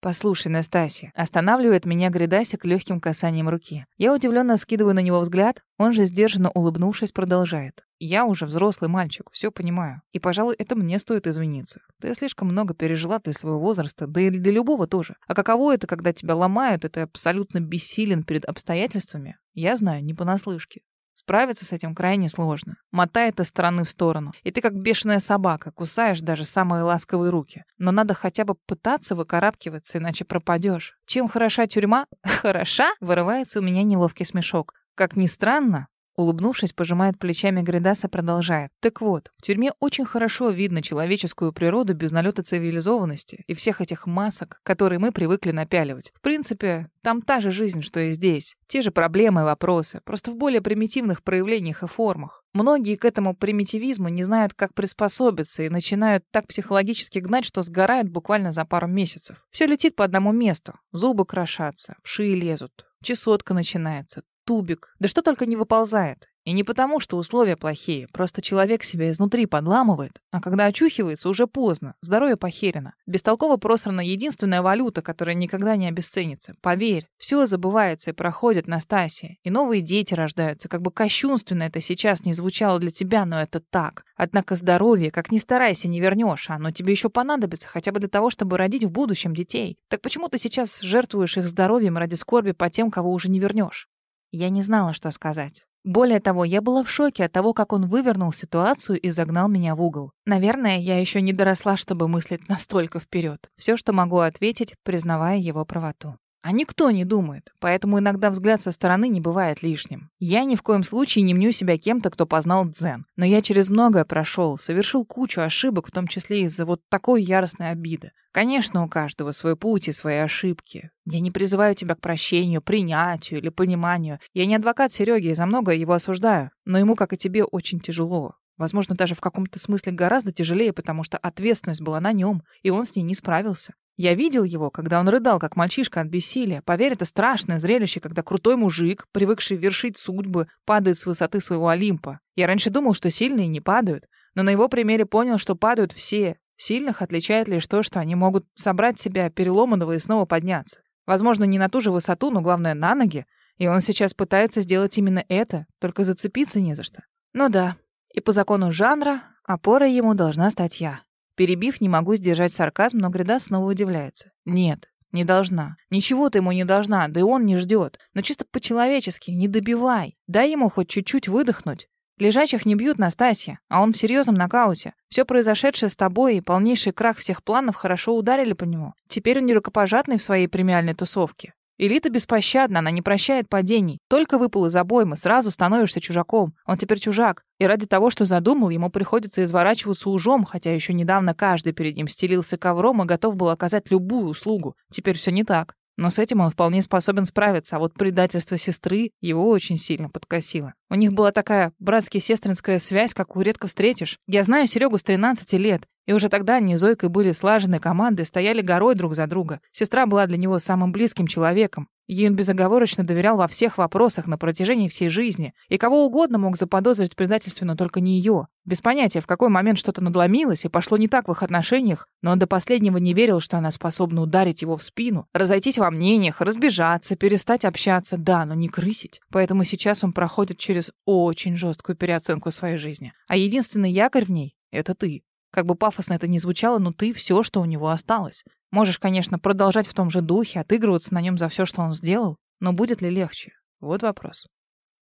«Послушай, Настасья», останавливает меня Гридасик легким касанием руки. Я удивленно скидываю на него взгляд, он же, сдержанно улыбнувшись, продолжает. «Я уже взрослый мальчик, все понимаю. И, пожалуй, это мне стоит извиниться. Ты слишком много пережила для своего возраста, да и для любого тоже. А каково это, когда тебя ломают, это абсолютно бессилен перед обстоятельствами? Я знаю, не понаслышке. Справиться с этим крайне сложно. Мотает из стороны в сторону. И ты как бешеная собака, кусаешь даже самые ласковые руки. Но надо хотя бы пытаться выкарабкиваться, иначе пропадешь. Чем хороша тюрьма? Хороша? Вырывается у меня неловкий смешок. Как ни странно, Улыбнувшись, пожимает плечами Гридаса, продолжает. Так вот, в тюрьме очень хорошо видно человеческую природу без налета цивилизованности и всех этих масок, которые мы привыкли напяливать. В принципе, там та же жизнь, что и здесь. Те же проблемы и вопросы, просто в более примитивных проявлениях и формах. Многие к этому примитивизму не знают, как приспособиться, и начинают так психологически гнать, что сгорают буквально за пару месяцев. Все летит по одному месту. Зубы крошатся, в шеи лезут, чесотка начинается, тубик. Да что только не выползает. И не потому, что условия плохие, просто человек себя изнутри подламывает, а когда очухивается, уже поздно, здоровье похерено. Бестолково просрана единственная валюта, которая никогда не обесценится. Поверь, все забывается и проходит, Настасья, и новые дети рождаются, как бы кощунственно это сейчас не звучало для тебя, но это так. Однако здоровье, как ни старайся, не вернешь, оно тебе еще понадобится хотя бы для того, чтобы родить в будущем детей. Так почему ты сейчас жертвуешь их здоровьем ради скорби по тем, кого уже не вернешь? Я не знала, что сказать. Более того, я была в шоке от того, как он вывернул ситуацию и загнал меня в угол. Наверное, я еще не доросла, чтобы мыслить настолько вперед. Все, что могу ответить, признавая его правоту. А никто не думает, поэтому иногда взгляд со стороны не бывает лишним. Я ни в коем случае не мню себя кем-то, кто познал дзен. Но я через многое прошел, совершил кучу ошибок, в том числе из-за вот такой яростной обиды. Конечно, у каждого свой путь и свои ошибки. Я не призываю тебя к прощению, принятию или пониманию. Я не адвокат Сереги и за многое его осуждаю. Но ему, как и тебе, очень тяжело. Возможно, даже в каком-то смысле гораздо тяжелее, потому что ответственность была на нем, и он с ней не справился. Я видел его, когда он рыдал, как мальчишка от бессилия. Поверь, это страшное зрелище, когда крутой мужик, привыкший вершить судьбы, падает с высоты своего Олимпа. Я раньше думал, что сильные не падают, но на его примере понял, что падают все. Сильных отличает лишь то, что они могут собрать себя переломанного и снова подняться. Возможно, не на ту же высоту, но главное, на ноги. И он сейчас пытается сделать именно это, только зацепиться не за что. Ну да, и по закону жанра опорой ему должна стать я. Перебив, не могу сдержать сарказм, но Гряда снова удивляется. Нет, не должна. Ничего ты ему не должна, да и он не ждет. Но чисто по-человечески, не добивай. Дай ему хоть чуть-чуть выдохнуть. Лежачих не бьют, Настасья, а он в серьезном нокауте. Все произошедшее с тобой и полнейший крах всех планов хорошо ударили по нему. Теперь он не рукопожатный в своей премиальной тусовке. Элита беспощадна, она не прощает падений. Только выпал из обоймы, сразу становишься чужаком. Он теперь чужак. И ради того, что задумал, ему приходится изворачиваться ужом, хотя еще недавно каждый перед ним стелился ковром и готов был оказать любую услугу. Теперь все не так. Но с этим он вполне способен справиться, а вот предательство сестры его очень сильно подкосило. У них была такая братски-сестринская связь, какую редко встретишь. Я знаю Серегу с 13 лет, и уже тогда они Зойкой были слажены командой, стояли горой друг за друга. Сестра была для него самым близким человеком. Ей он безоговорочно доверял во всех вопросах на протяжении всей жизни, и кого угодно мог заподозрить в предательстве, но только не ее. Без понятия, в какой момент что-то надломилось и пошло не так в их отношениях, но он до последнего не верил, что она способна ударить его в спину, разойтись во мнениях, разбежаться, перестать общаться, да, но не крысить. Поэтому сейчас он проходит через очень жесткую переоценку своей жизни. А единственный якорь в ней — это ты. Как бы пафосно это ни звучало, но ты — все, что у него осталось. Можешь, конечно, продолжать в том же духе, отыгрываться на нем за все, что он сделал, но будет ли легче? Вот вопрос.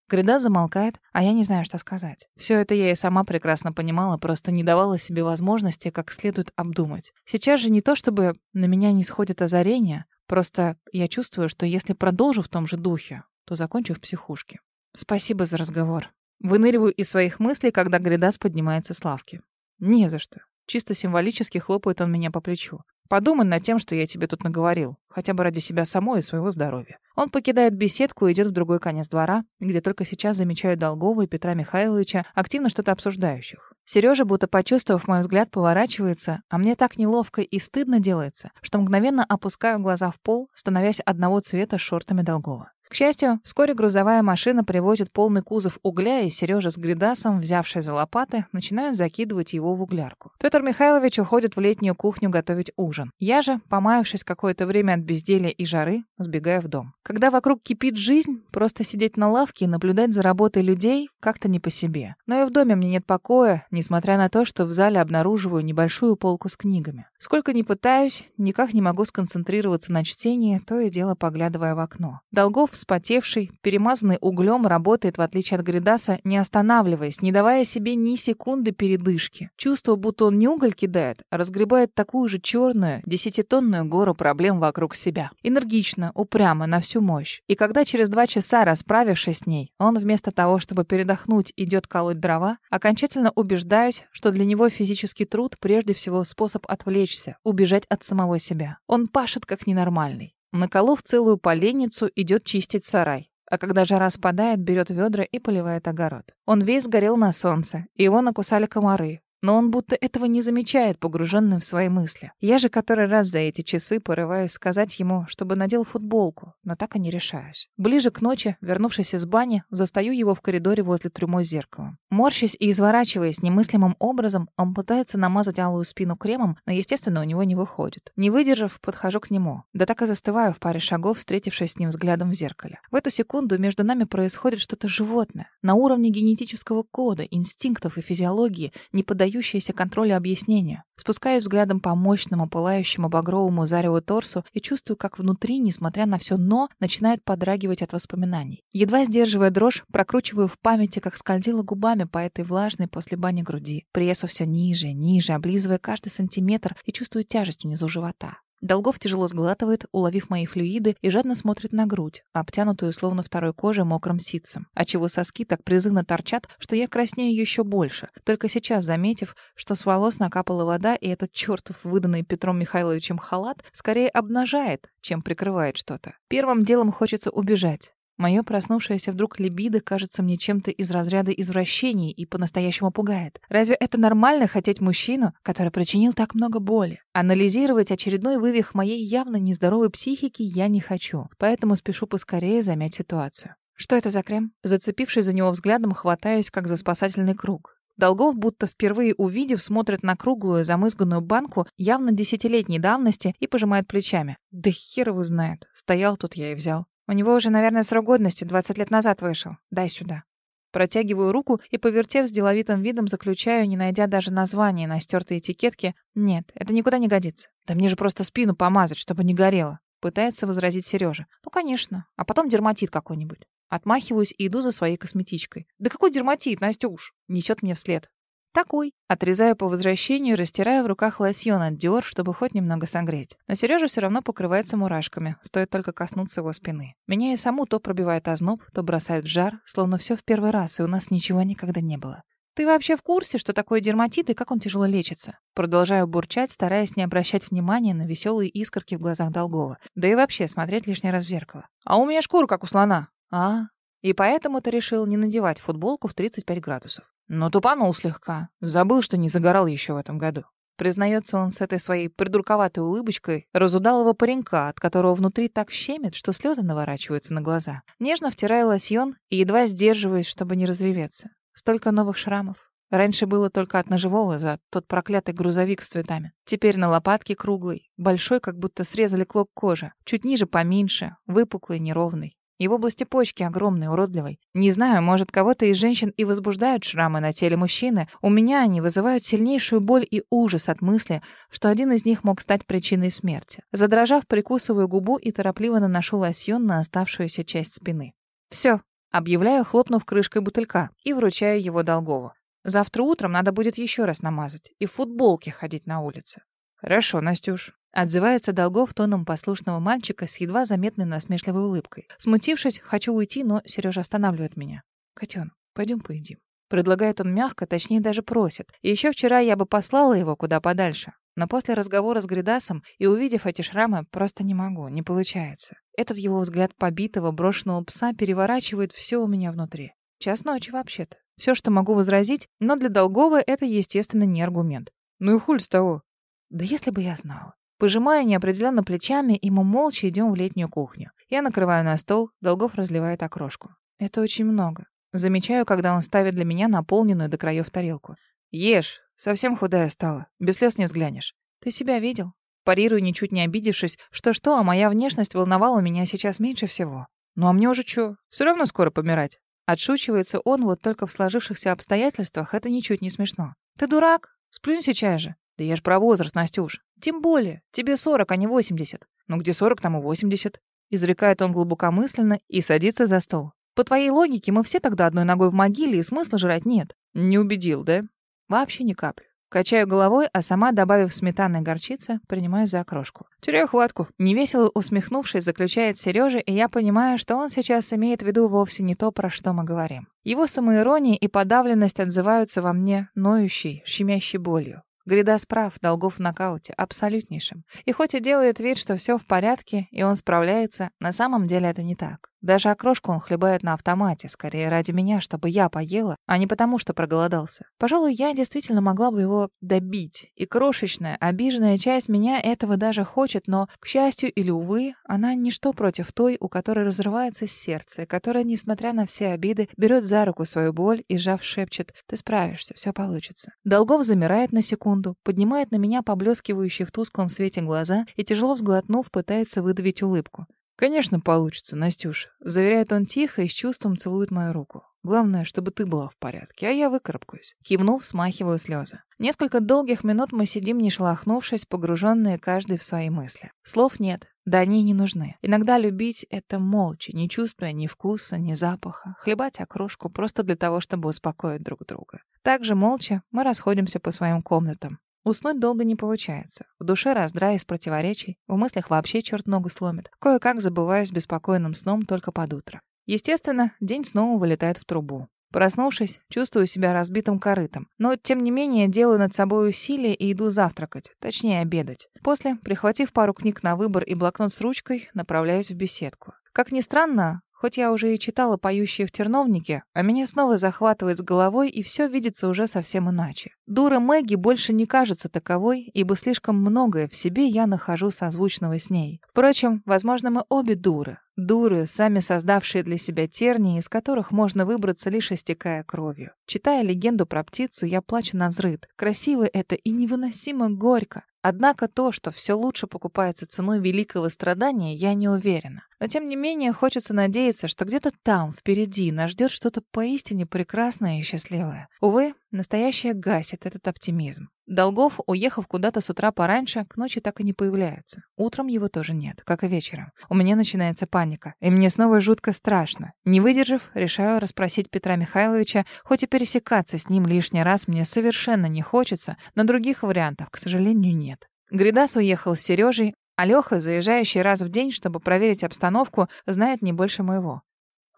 Гряда замолкает, а я не знаю, что сказать. Все это я и сама прекрасно понимала, просто не давала себе возможности как следует обдумать. Сейчас же не то, чтобы на меня не сходит озарение, просто я чувствую, что если продолжу в том же духе, то закончу в психушке. Спасибо за разговор. Выныриваю из своих мыслей, когда Гридас поднимается с лавки. Не за что. Чисто символически хлопает он меня по плечу. Подумай над тем, что я тебе тут наговорил, хотя бы ради себя самой и своего здоровья. Он покидает беседку и идет в другой конец двора, где только сейчас замечаю Долгова и Петра Михайловича, активно что-то обсуждающих. Сережа, будто почувствовав мой взгляд, поворачивается, а мне так неловко и стыдно делается, что мгновенно опускаю глаза в пол, становясь одного цвета с шортами Долгова. К счастью, вскоре грузовая машина привозит полный кузов угля, и Сережа с Гридасом, взявшие за лопаты, начинают закидывать его в углярку. Петр Михайлович уходит в летнюю кухню готовить ужин. Я же, помаявшись какое-то время от безделья и жары, сбегаю в дом. Когда вокруг кипит жизнь, просто сидеть на лавке и наблюдать за работой людей как-то не по себе. Но и в доме мне нет покоя, несмотря на то, что в зале обнаруживаю небольшую полку с книгами. Сколько ни пытаюсь, никак не могу сконцентрироваться на чтении, то и дело поглядывая в окно. Долгов вспотевший, перемазанный углем, работает, в отличие от Гридаса, не останавливаясь, не давая себе ни секунды передышки. Чувство, будто он не уголь кидает, а разгребает такую же черную, десятитонную гору проблем вокруг себя. Энергично, упрямо, на всю мощь. И когда через два часа, расправившись с ней, он вместо того, чтобы передохнуть, идет колоть дрова, окончательно убеждаюсь, что для него физический труд прежде всего способ отвлечься, убежать от самого себя. Он пашет как ненормальный. Наколов целую поленницу, идет чистить сарай. А когда жара спадает, берет ведра и поливает огород. Он весь сгорел на солнце, его накусали комары. Но он будто этого не замечает, погруженный в свои мысли. Я же который раз за эти часы порываюсь сказать ему, чтобы надел футболку, но так и не решаюсь. Ближе к ночи, вернувшись из бани, застаю его в коридоре возле трюмо с зеркалом. Морщась и изворачиваясь немыслимым образом, он пытается намазать алую спину кремом, но, естественно, у него не выходит. Не выдержав, подхожу к нему. Да так и застываю в паре шагов, встретившись с ним взглядом в зеркале. В эту секунду между нами происходит что-то животное. На уровне генетического кода, инстинктов и физиологии, не поддающихся поддающиеся контролю объяснения. Спускаю взглядом по мощному, пылающему багровому зареву торсу и чувствую, как внутри, несмотря на все «но», начинает подрагивать от воспоминаний. Едва сдерживая дрожь, прокручиваю в памяти, как скользила губами по этой влажной после бани груди. Прессу все ниже, ниже, облизывая каждый сантиметр и чувствую тяжесть внизу живота. Долгов тяжело сглатывает, уловив мои флюиды, и жадно смотрит на грудь, обтянутую словно второй кожей мокрым ситцем, отчего соски так призывно торчат, что я краснею еще больше, только сейчас заметив, что с волос накапала вода, и этот чертов, выданный Петром Михайловичем халат, скорее обнажает, чем прикрывает что-то. Первым делом хочется убежать, Мое проснувшееся вдруг либидо кажется мне чем-то из разряда извращений и по-настоящему пугает. Разве это нормально хотеть мужчину, который причинил так много боли? Анализировать очередной вывих моей явно нездоровой психики я не хочу, поэтому спешу поскорее замять ситуацию. Что это за крем? Зацепившись за него взглядом, хватаюсь как за спасательный круг. Долгов, будто впервые увидев, смотрит на круглую, замызганную банку явно десятилетней давности и пожимает плечами. Да хер его знает. Стоял тут я и взял. У него уже, наверное, срок годности 20 лет назад вышел. Дай сюда. Протягиваю руку и, повертев с деловитым видом, заключаю, не найдя даже названия на стертой этикетке. Нет, это никуда не годится. Да мне же просто спину помазать, чтобы не горело. Пытается возразить Сережа. Ну, конечно. А потом дерматит какой-нибудь. Отмахиваюсь и иду за своей косметичкой. Да какой дерматит, Настюш? Несет мне вслед. Такой. Отрезаю по возвращению, растираю в руках лосьон от Dior, чтобы хоть немного согреть. Но Сережа все равно покрывается мурашками, стоит только коснуться его спины. Меня и саму то пробивает озноб, то бросает в жар, словно все в первый раз, и у нас ничего никогда не было. «Ты вообще в курсе, что такое дерматит и как он тяжело лечится?» Продолжаю бурчать, стараясь не обращать внимания на веселые искорки в глазах Долгова. Да и вообще смотреть лишний раз в зеркало. «А у меня шкура, как у слона». «А, и поэтому ты решил не надевать футболку в 35 градусов. Но тупанул слегка. Забыл, что не загорал еще в этом году. Признается он с этой своей придурковатой улыбочкой разудалого паренька, от которого внутри так щемит, что слезы наворачиваются на глаза. Нежно втираю лосьон и едва сдерживаюсь, чтобы не разреветься. Столько новых шрамов. Раньше было только от ножевого за тот проклятый грузовик с цветами. Теперь на лопатке круглый, большой, как будто срезали клок кожи. Чуть ниже поменьше, выпуклый, неровный. И в области почки огромный, уродливый. Не знаю, может, кого-то из женщин и возбуждают шрамы на теле мужчины. У меня они вызывают сильнейшую боль и ужас от мысли, что один из них мог стать причиной смерти. Задрожав, прикусываю губу и торопливо наношу лосьон на оставшуюся часть спины. Все, объявляю, хлопнув крышкой бутылька, и вручаю его Долгову. Завтра утром надо будет еще раз намазать и в футболке ходить на улице. Хорошо, Настюш. Отзывается Долгов тоном послушного мальчика с едва заметной насмешливой улыбкой. Смутившись, хочу уйти, но Сережа останавливает меня. Котен, пойдем поедим. Предлагает он мягко, точнее даже просит. И еще вчера я бы послала его куда подальше. Но после разговора с Гридасом и увидев эти шрамы, просто не могу, не получается. Этот его взгляд побитого, брошенного пса переворачивает все у меня внутри. Час ночи вообще-то. Все, что могу возразить, но для Долгова это, естественно, не аргумент. Ну и хуль с того. Да если бы я знала. Пожимая неопределенно плечами, и мы молча идем в летнюю кухню. Я накрываю на стол, Долгов разливает окрошку. Это очень много. Замечаю, когда он ставит для меня наполненную до краев тарелку. Ешь, совсем худая стала, без слез не взглянешь. Ты себя видел? Парирую, ничуть не обидевшись, что-что, а моя внешность волновала меня сейчас меньше всего. Ну а мне уже что? Все равно скоро помирать. Отшучивается он, вот только в сложившихся обстоятельствах это ничуть не смешно. «Ты дурак? Сплюнь сейчас же». «Да я ж про возраст, Настюш. Тем более. Тебе 40, а не 80. Ну где 40, там и 80». Изрекает он глубокомысленно и садится за стол. «По твоей логике, мы все тогда одной ногой в могиле, и смысла жрать нет». «Не убедил, да?» «Вообще ни капли. Качаю головой, а сама, добавив сметаны и горчицы, принимаю за окрошку. Теряю хватку. Невесело усмехнувшись, заключает Сережа, и я понимаю, что он сейчас имеет в виду вовсе не то, про что мы говорим. Его самоирония и подавленность отзываются во мне ноющей, щемящей болью. Гридас прав, долгов в нокауте, абсолютнейшим. И хоть и делает вид, что все в порядке, и он справляется, на самом деле это не так. Даже окрошку он хлебает на автомате, скорее ради меня, чтобы я поела, а не потому, что проголодался. Пожалуй, я действительно могла бы его добить. И крошечная, обиженная часть меня этого даже хочет, но, к счастью или увы, она ничто против той, у которой разрывается сердце, которая, несмотря на все обиды, берет за руку свою боль и, жав, шепчет «Ты справишься, все получится». Долгов замирает на секунду, поднимает на меня поблескивающие в тусклом свете глаза и, тяжело взглотнув, пытается выдавить улыбку. «Конечно, получится, Настюш», — заверяет он тихо и с чувством целует мою руку. «Главное, чтобы ты была в порядке, а я выкарабкаюсь». Кивнув, смахиваю слезы. Несколько долгих минут мы сидим, не шелохнувшись, погруженные каждый в свои мысли. Слов нет, да они не нужны. Иногда любить — это молча, не чувствуя ни вкуса, ни запаха. Хлебать окрошку просто для того, чтобы успокоить друг друга. Также молча мы расходимся по своим комнатам. Уснуть долго не получается. В душе раздрай из противоречий, в мыслях вообще черт ногу сломит. Кое-как забываюсь беспокойным сном только под утро. Естественно, день снова вылетает в трубу. Проснувшись, чувствую себя разбитым корытом. Но, тем не менее, делаю над собой усилие и иду завтракать, точнее обедать. После, прихватив пару книг на выбор и блокнот с ручкой, направляюсь в беседку. Как ни странно, Хоть я уже и читала «Поющие в терновнике», а меня снова захватывает с головой, и все видится уже совсем иначе. Дура Мэгги больше не кажется таковой, ибо слишком многое в себе я нахожу созвучного с ней. Впрочем, возможно, мы обе дуры. Дуры, сами создавшие для себя тернии, из которых можно выбраться, лишь истекая кровью. Читая легенду про птицу, я плачу на взрыд. Красиво это и невыносимо горько. Однако то, что все лучше покупается ценой великого страдания, я не уверена. Но тем не менее хочется надеяться, что где-то там, впереди, нас ждет что-то поистине прекрасное и счастливое. Увы, настоящее гасит этот оптимизм. Долгов, уехав куда-то с утра пораньше, к ночи так и не появляется. Утром его тоже нет, как и вечером. У меня начинается паника, и мне снова жутко страшно. Не выдержав, решаю расспросить Петра Михайловича, хоть и пересекаться с ним лишний раз мне совершенно не хочется, но других вариантов, к сожалению, нет. Гридас уехал с Сережей, а Леха, заезжающий раз в день, чтобы проверить обстановку, знает не больше моего.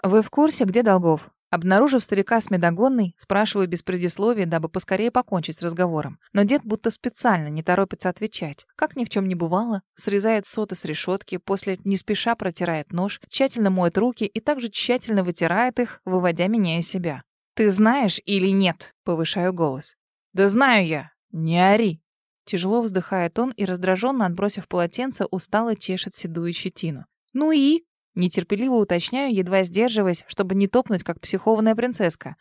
«Вы в курсе, где Долгов?» Обнаружив старика с медогонной, спрашиваю без предисловия, дабы поскорее покончить с разговором. Но дед будто специально не торопится отвечать. Как ни в чем не бывало, срезает соты с решетки, после не спеша протирает нож, тщательно моет руки и также тщательно вытирает их, выводя меня из себя. «Ты знаешь или нет?» — повышаю голос. «Да знаю я. Не ори». Тяжело вздыхает он и, раздраженно отбросив полотенце, устало чешет седую щетину. «Ну и?» Нетерпеливо уточняю, едва сдерживаясь, чтобы не топнуть, как психованная принцесска.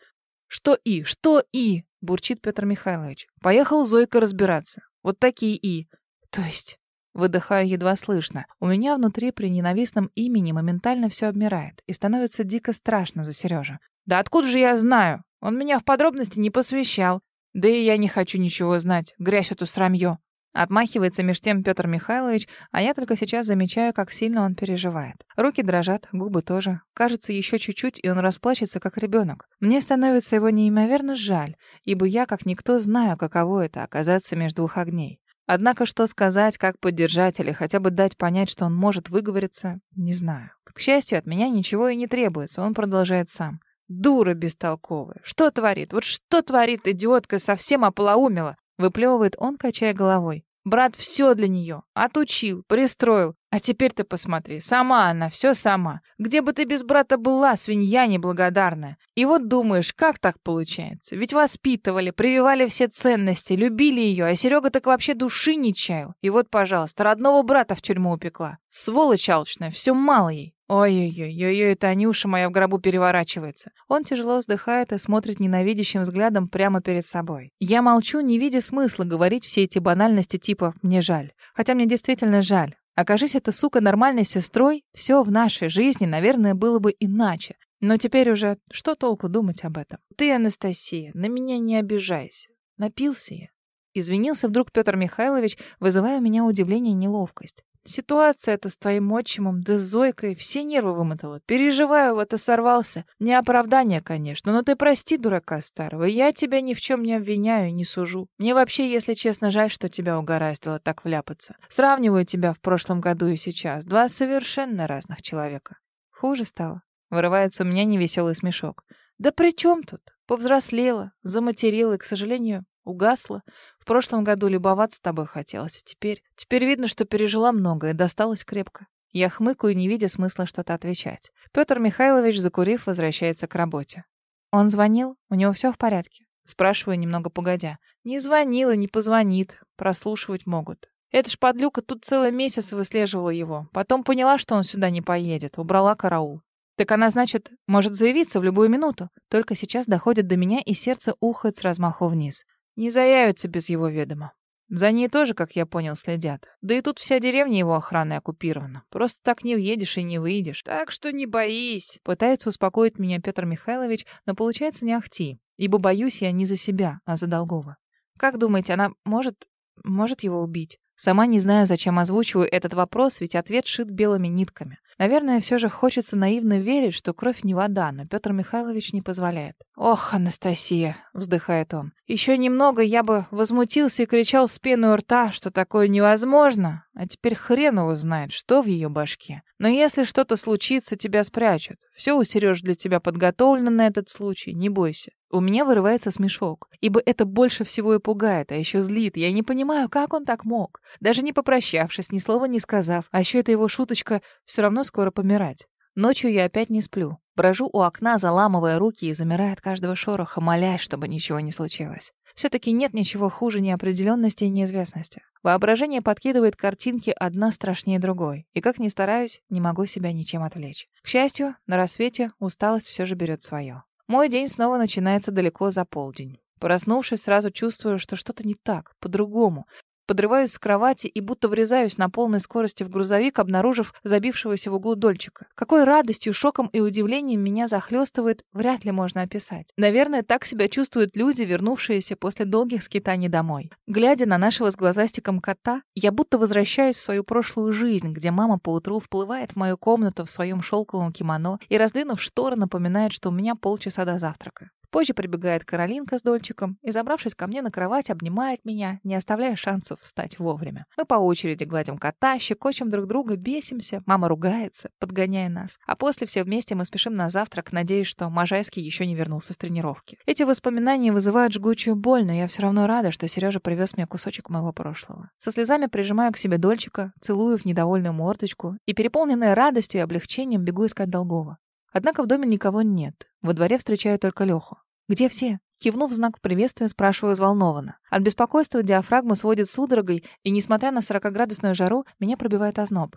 «Что и? Что и?» — бурчит Петр Михайлович. «Поехал Зойка разбираться. Вот такие и». «То есть?» Выдыхаю едва слышно. У меня внутри при ненавистном имени моментально все обмирает. И становится дико страшно за Сережа. «Да откуда же я знаю? Он меня в подробности не посвящал. Да и я не хочу ничего знать. Грязь эту срамье. Отмахивается меж тем Петр Михайлович, а я только сейчас замечаю, как сильно он переживает. Руки дрожат, губы тоже. Кажется, еще чуть-чуть, и он расплачется, как ребенок. Мне становится его неимоверно жаль, ибо я, как никто, знаю, каково это — оказаться между двух огней. Однако что сказать, как поддержать или хотя бы дать понять, что он может выговориться, не знаю. К счастью, от меня ничего и не требуется, он продолжает сам. Дура бестолковая. Что творит? Вот что творит идиотка, совсем ополоумела. Выплевывает он, качая головой. Брат все для нее. Отучил, пристроил. А теперь ты посмотри, сама она, все сама. Где бы ты без брата была, свинья неблагодарная. И вот думаешь, как так получается? Ведь воспитывали, прививали все ценности, любили ее, а Серега так вообще души не чаял. И вот, пожалуйста, родного брата в тюрьму упекла. Сволочь алчная, все мало ей. Ой-ой-ой, Анюша моя в гробу переворачивается. Он тяжело вздыхает и смотрит ненавидящим взглядом прямо перед собой. Я молчу, не видя смысла говорить все эти банальности типа «мне жаль». Хотя мне действительно жаль. Окажись эта сука нормальной сестрой, все в нашей жизни, наверное, было бы иначе. Но теперь уже что толку думать об этом? Ты, Анастасия, на меня не обижайся. Напился я. Извинился вдруг Петр Михайлович, вызывая у меня удивление и неловкость. Ситуация эта с твоим отчимом, да Зойкой, все нервы вымотала. Переживаю, вот и сорвался. Не оправдание, конечно, но ты прости дурака старого. Я тебя ни в чем не обвиняю, не сужу. Мне вообще, если честно, жаль, что тебя угораздило так вляпаться. Сравниваю тебя в прошлом году и сейчас. Два совершенно разных человека. Хуже стало. Вырывается у меня невеселый смешок. Да при чем тут? Повзрослела, заматерила и, к сожалению, угасла. В прошлом году любоваться тобой хотелось, а теперь... Теперь видно, что пережила много и досталось крепко. Я хмыкаю, не видя смысла что-то отвечать. Петр Михайлович, закурив, возвращается к работе. Он звонил? У него все в порядке? Спрашиваю, немного погодя. Не звонила, не позвонит. Прослушивать могут. Эта ж подлюка тут целый месяц выслеживала его. Потом поняла, что он сюда не поедет. Убрала караул. Так она, значит, может заявиться в любую минуту. Только сейчас доходит до меня, и сердце ухает с размаху вниз. Не заявится без его ведома. За ней тоже, как я понял, следят. Да и тут вся деревня его охраной оккупирована. Просто так не въедешь и не выйдешь. Так что не боись. Пытается успокоить меня Петр Михайлович, но получается не ахти. Ибо боюсь я не за себя, а за Долгова. Как думаете, она может... может его убить? Сама не знаю, зачем озвучиваю этот вопрос, ведь ответ шит белыми нитками. Наверное, все же хочется наивно верить, что кровь не вода, но Петр Михайлович не позволяет. «Ох, Анастасия!» — вздыхает он. «Еще немного я бы возмутился и кричал с пеной у рта, что такое невозможно, а теперь хрен его знает, что в ее башке. Но если что-то случится, тебя спрячут. Все у Сережи для тебя подготовлено на этот случай, не бойся. У меня вырывается смешок, ибо это больше всего и пугает, а еще злит. Я не понимаю, как он так мог. Даже не попрощавшись, ни слова не сказав. А еще эта его шуточка все равно скоро помирать. Ночью я опять не сплю. Брожу у окна, заламывая руки и замирая от каждого шороха, молясь, чтобы ничего не случилось. Все-таки нет ничего хуже неопределенности и неизвестности. Воображение подкидывает картинки одна страшнее другой, и как ни стараюсь, не могу себя ничем отвлечь. К счастью, на рассвете усталость все же берет свое. Мой день снова начинается далеко за полдень. Проснувшись, сразу чувствую, что что-то не так, по-другому, Подрываюсь с кровати и будто врезаюсь на полной скорости в грузовик, обнаружив забившегося в углу Дольчика. Какой радостью, шоком и удивлением меня захлестывает, вряд ли можно описать. Наверное, так себя чувствуют люди, вернувшиеся после долгих скитаний домой. Глядя на нашего с глазастиком кота, я будто возвращаюсь в свою прошлую жизнь, где мама поутру вплывает в мою комнату в своем шелковом кимоно и, раздвинув шторы, напоминает, что у меня полчаса до завтрака. Позже прибегает Каролинка с Дольчиком и, забравшись ко мне на кровать, обнимает меня, не оставляя шансов встать вовремя. Мы по очереди гладим кота, щекочем друг друга, бесимся, мама ругается, подгоняя нас. А после все вместе мы спешим на завтрак, надеясь, что Можайский еще не вернулся с тренировки. Эти воспоминания вызывают жгучую боль, но я все равно рада, что Сережа привез мне кусочек моего прошлого. Со слезами прижимаю к себе Дольчика, целую в недовольную мордочку и, переполненная радостью и облегчением, бегу искать Долгова. Однако в доме никого нет. Во дворе встречаю только Леху. «Где все?» Кивнув знак приветствия, спрашиваю взволнованно. От беспокойства диафрагма сводит судорогой, и, несмотря на 40-градусную жару, меня пробивает озноб.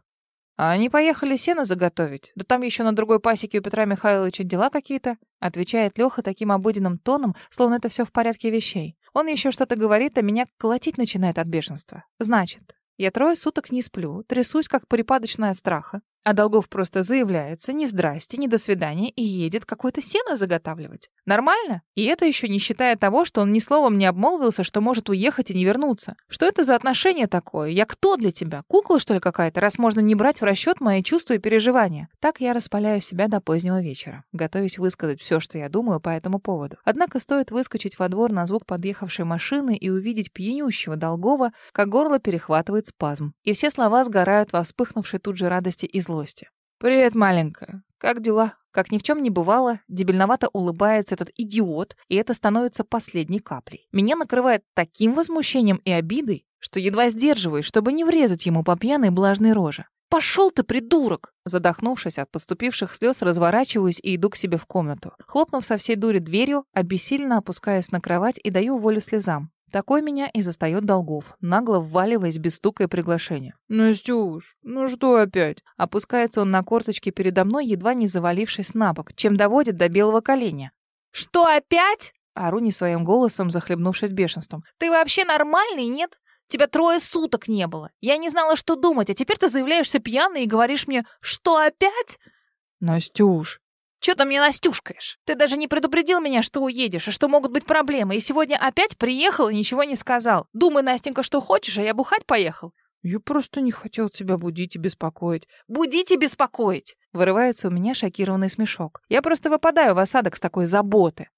«А они поехали сено заготовить? Да там еще на другой пасеке у Петра Михайловича дела какие-то?» Отвечает Леха таким обыденным тоном, словно это все в порядке вещей. Он еще что-то говорит, а меня колотить начинает от бешенства. Значит, я трое суток не сплю, трясусь, как припадочная страха. А Долгов просто заявляется, ни здрасте, ни до свидания, и едет какое-то сено заготавливать. Нормально? И это еще не считая того, что он ни словом не обмолвился, что может уехать и не вернуться. Что это за отношение такое? Я кто для тебя? Кукла, что ли, какая-то, раз можно не брать в расчет мои чувства и переживания? Так я распаляю себя до позднего вечера, готовясь высказать все, что я думаю по этому поводу. Однако стоит выскочить во двор на звук подъехавшей машины и увидеть пьянющего Долгова, как горло перехватывает спазм. И все слова сгорают во вспыхнувшей тут же радости и злости. «Привет, маленькая. Как дела?» Как ни в чем не бывало, дебильновато улыбается этот идиот, и это становится последней каплей. Меня накрывает таким возмущением и обидой, что едва сдерживаюсь, чтобы не врезать ему по пьяной блажной роже. «Пошел ты, придурок!» Задохнувшись от поступивших слез, разворачиваюсь и иду к себе в комнату. Хлопнув со всей дури дверью, обессильно опускаюсь на кровать и даю волю слезам. Такой меня и застает Долгов, нагло вваливаясь без стука и приглашения. «Настюш, ну что опять?» Опускается он на корточки передо мной, едва не завалившись на бок, чем доводит до белого коленя. «Что опять?» Ору не своим голосом, захлебнувшись бешенством. «Ты вообще нормальный, нет? Тебя трое суток не было. Я не знала, что думать, а теперь ты заявляешься пьяный и говоришь мне, что опять?» «Настюш, Чё ты мне настюшкаешь? Ты даже не предупредил меня, что уедешь, и что могут быть проблемы. И сегодня опять приехал и ничего не сказал. Думай, Настенька, что хочешь, а я бухать поехал. Я просто не хотел тебя будить и беспокоить. Будить и беспокоить. Вырывается у меня шокированный смешок. Я просто выпадаю в осадок с такой заботы.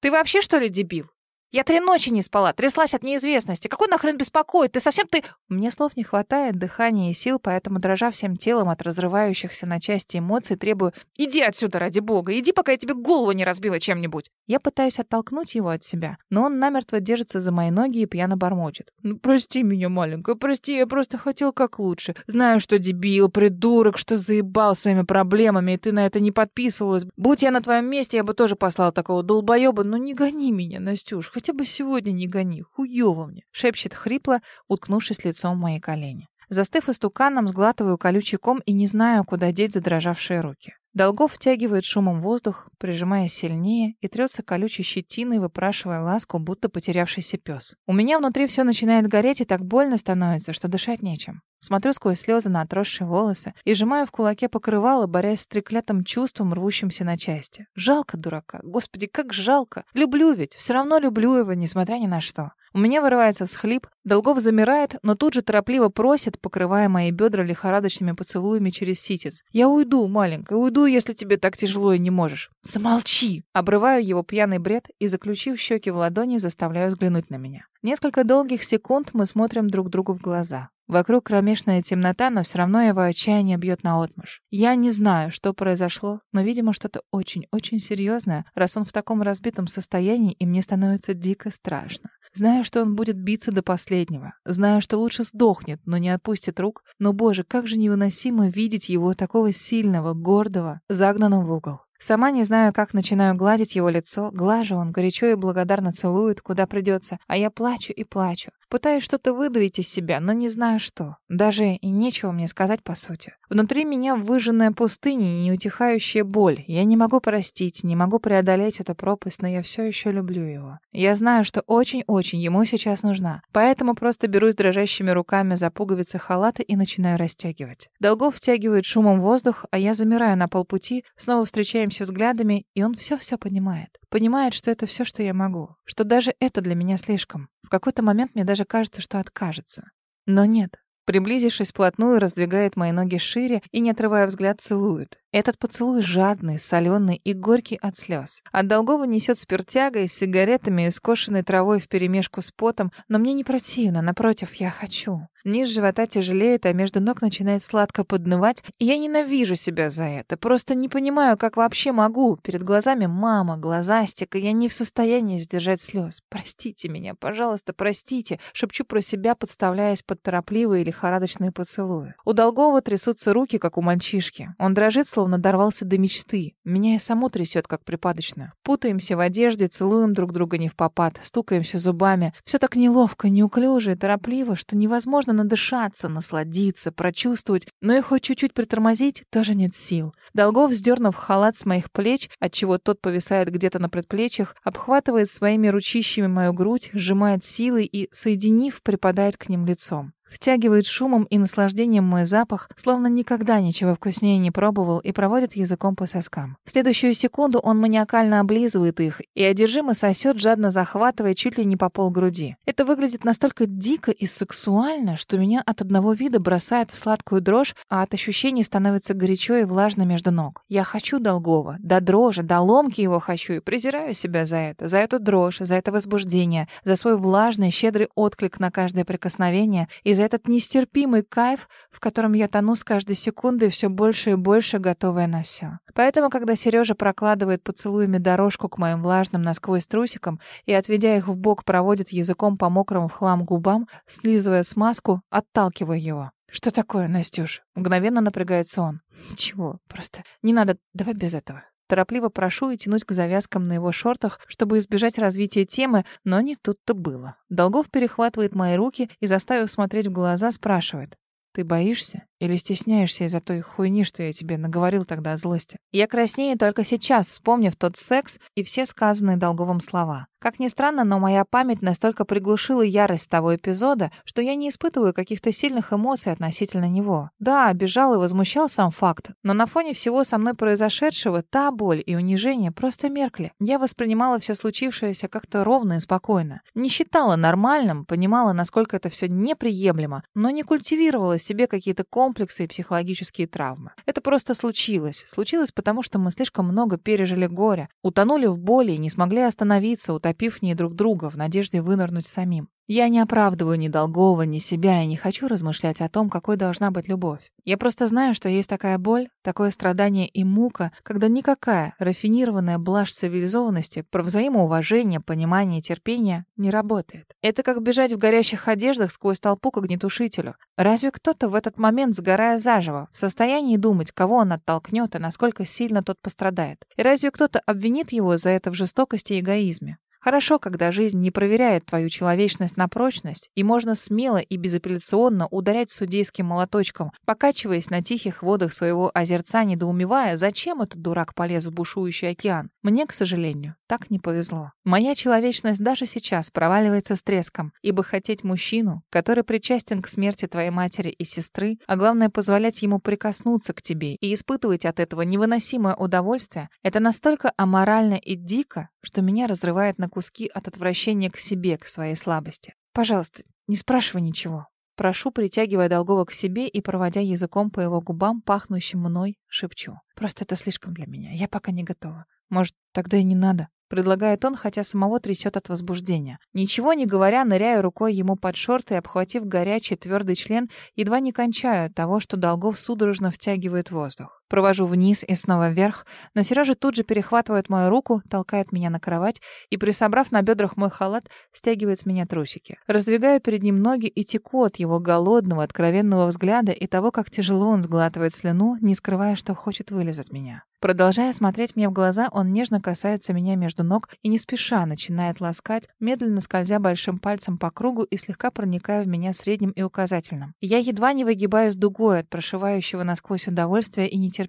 Ты вообще, что ли, дебил? Я три ночи не спала, тряслась от неизвестности. Какой нахрен беспокоит? Ты совсем ты... Мне слов не хватает, дыхания и сил, поэтому, дрожа всем телом от разрывающихся на части эмоций, требую «Иди отсюда, ради бога! Иди, пока я тебе голову не разбила чем-нибудь!» Я пытаюсь оттолкнуть его от себя, но он намертво держится за мои ноги и пьяно бормочет. «Ну, прости меня, маленькая, прости, я просто хотел как лучше. Знаю, что дебил, придурок, что заебал своими проблемами, и ты на это не подписывалась. Будь я на твоем месте, я бы тоже послал такого долбоеба, но не гони меня, Настюш, хотя бы сегодня не гони, хуёво мне», — шепчет хрипло, уткнувшись лицом в мои колени. Застыв истуканом, сглатываю колючий ком и не знаю, куда деть задрожавшие руки. Долгов втягивает шумом воздух, прижимая сильнее, и трется колючей щетиной, выпрашивая ласку, будто потерявшийся пес. У меня внутри все начинает гореть, и так больно становится, что дышать нечем. Смотрю сквозь слезы на отросшие волосы и сжимаю в кулаке покрывало, борясь с треклятым чувством, рвущимся на части. Жалко дурака. Господи, как жалко. Люблю ведь. Все равно люблю его, несмотря ни на что. У меня вырывается всхлип, Долгов замирает, но тут же торопливо просит, покрывая мои бедра лихорадочными поцелуями через ситец. «Я уйду, маленькая, уйду, если тебе так тяжело и не можешь». «Замолчи!» Обрываю его пьяный бред и, заключив щеки в ладони, заставляю взглянуть на меня. Несколько долгих секунд мы смотрим друг другу в глаза. Вокруг кромешная темнота, но все равно его отчаяние бьет наотмашь. Я не знаю, что произошло, но, видимо, что-то очень-очень серьезное, раз он в таком разбитом состоянии, и мне становится дико страшно. Знаю, что он будет биться до последнего. Знаю, что лучше сдохнет, но не отпустит рук. Но, боже, как же невыносимо видеть его такого сильного, гордого, загнанного в угол. Сама не знаю, как начинаю гладить его лицо. Глажу, он горячо и благодарно целует, куда придется. А я плачу и плачу. Пытаюсь что-то выдавить из себя, но не знаю что. Даже и нечего мне сказать по сути. Внутри меня выжженная пустыня и неутихающая боль. Я не могу простить, не могу преодолеть эту пропасть, но я все еще люблю его. Я знаю, что очень-очень ему сейчас нужна. Поэтому просто берусь дрожащими руками за пуговицы халата и начинаю расстегивать. Долгов втягивает шумом воздух, а я замираю на полпути, снова встречаемся взглядами, и он все-все понимает. Понимает, что это все, что я могу. Что даже это для меня слишком. В какой-то момент мне даже кажется, что откажется. Но нет. Приблизившись вплотную, раздвигает мои ноги шире и, не отрывая взгляд, целует. Этот поцелуй жадный, соленый и горький от слез. От Долгова несет спиртягой, сигаретами и скошенной травой вперемешку с потом, но мне не противно, напротив, я хочу. Низ живота тяжелеет, а между ног начинает сладко поднывать, и я ненавижу себя за это. Просто не понимаю, как вообще могу. Перед глазами мама, глазастик, и я не в состоянии сдержать слез. Простите меня, пожалуйста, простите. Шепчу про себя, подставляясь под торопливые или лихорадочные поцелуи. У Долгова трясутся руки, как у мальчишки. Он дрожит, словно дорвался до мечты. Меня и само трясет, как припадочную. Путаемся в одежде, целуем друг друга не в попад, стукаемся зубами. Все так неловко, неуклюже и торопливо, что невозможно надышаться, насладиться, прочувствовать, но и хоть чуть-чуть притормозить тоже нет сил. Долгов, сдернув халат с моих плеч, отчего тот повисает где-то на предплечьях, обхватывает своими ручищами мою грудь, сжимает силой и, соединив, припадает к ним лицом. Втягивает шумом и наслаждением мой запах, словно никогда ничего вкуснее не пробовал и проводит языком по соскам. В следующую секунду он маниакально облизывает их и одержимо сосет, жадно захватывая чуть ли не по пол груди. Это выглядит настолько дико и сексуально, что меня от одного вида бросает в сладкую дрожь, а от ощущений становится горячо и влажно между ног. Я хочу долгого, до дрожи, до ломки его хочу и презираю себя за это, за эту дрожь, за это возбуждение, за свой влажный, щедрый отклик на каждое прикосновение и за этот нестерпимый кайф, в котором я тону с каждой секундой все больше и больше, готовая на все. Поэтому, когда Сережа прокладывает поцелуями дорожку к моим влажным насквозь трусикам и, отведя их в бок, проводит языком по мокрым в хлам губам, слизывая смазку, отталкиваю его. «Что такое, Настюш?» Мгновенно напрягается он. «Ничего, просто не надо, давай без этого». Торопливо прошу и тянусь к завязкам на его шортах, чтобы избежать развития темы, но не тут-то было. Долгов перехватывает мои руки и, заставив смотреть в глаза, спрашивает. «Ты боишься? Или стесняешься из-за той хуйни, что я тебе наговорил тогда о злости?» Я краснею только сейчас, вспомнив тот секс и все сказанные Долговым слова. Как ни странно, но моя память настолько приглушила ярость того эпизода, что я не испытываю каких-то сильных эмоций относительно него. Да, обижал и возмущал сам факт, но на фоне всего со мной произошедшего та боль и унижение просто меркли. Я воспринимала все случившееся как-то ровно и спокойно. Не считала нормальным, понимала, насколько это все неприемлемо, но не культивировала в себе какие-то комплексы и психологические травмы. Это просто случилось. Случилось потому, что мы слишком много пережили горя, утонули в боли и не смогли остановиться, утопив в ней друг друга в надежде вынырнуть самим. Я не оправдываю ни Долгова, ни себя и не хочу размышлять о том, какой должна быть любовь. Я просто знаю, что есть такая боль, такое страдание и мука, когда никакая рафинированная блажь цивилизованности про взаимоуважение, понимание и терпение не работает. Это как бежать в горящих одеждах сквозь толпу к огнетушителю. Разве кто-то в этот момент, сгорая заживо, в состоянии думать, кого он оттолкнет и насколько сильно тот пострадает? И разве кто-то обвинит его за это в жестокости и эгоизме? Хорошо, когда жизнь не проверяет твою человечность на прочность, и можно смело и безапелляционно ударять судейским молоточком, покачиваясь на тихих водах своего озерца, недоумевая, зачем этот дурак полез в бушующий океан. Мне, к сожалению, так не повезло. Моя человечность даже сейчас проваливается с треском, ибо хотеть мужчину, который причастен к смерти твоей матери и сестры, а главное позволять ему прикоснуться к тебе и испытывать от этого невыносимое удовольствие, это настолько аморально и дико, что меня разрывает на куски от отвращения к себе, к своей слабости. Пожалуйста, не спрашивай ничего. Прошу, притягивая Долгова к себе и проводя языком по его губам, пахнущим мной, шепчу. Просто это слишком для меня. Я пока не готова. Может, тогда и не надо? Предлагает он, хотя самого трясет от возбуждения. Ничего не говоря, ныряю рукой ему под шорты обхватив горячий твердый член, едва не кончаю того, что Долгов судорожно втягивает воздух. Провожу вниз и снова вверх, но Сережа тут же перехватывает мою руку, толкает меня на кровать и, присобрав на бедрах мой халат, стягивает с меня трусики. Раздвигаю перед ним ноги и теку от его голодного, откровенного взгляда и того, как тяжело он сглатывает слюну, не скрывая, что хочет вылезать меня. Продолжая смотреть мне в глаза, он нежно касается меня между ног и не спеша начинает ласкать, медленно скользя большим пальцем по кругу и слегка проникая в меня средним и указательным. Я едва не выгибаюсь дугой от прошивающего насквозь удовольствия и нетерпения.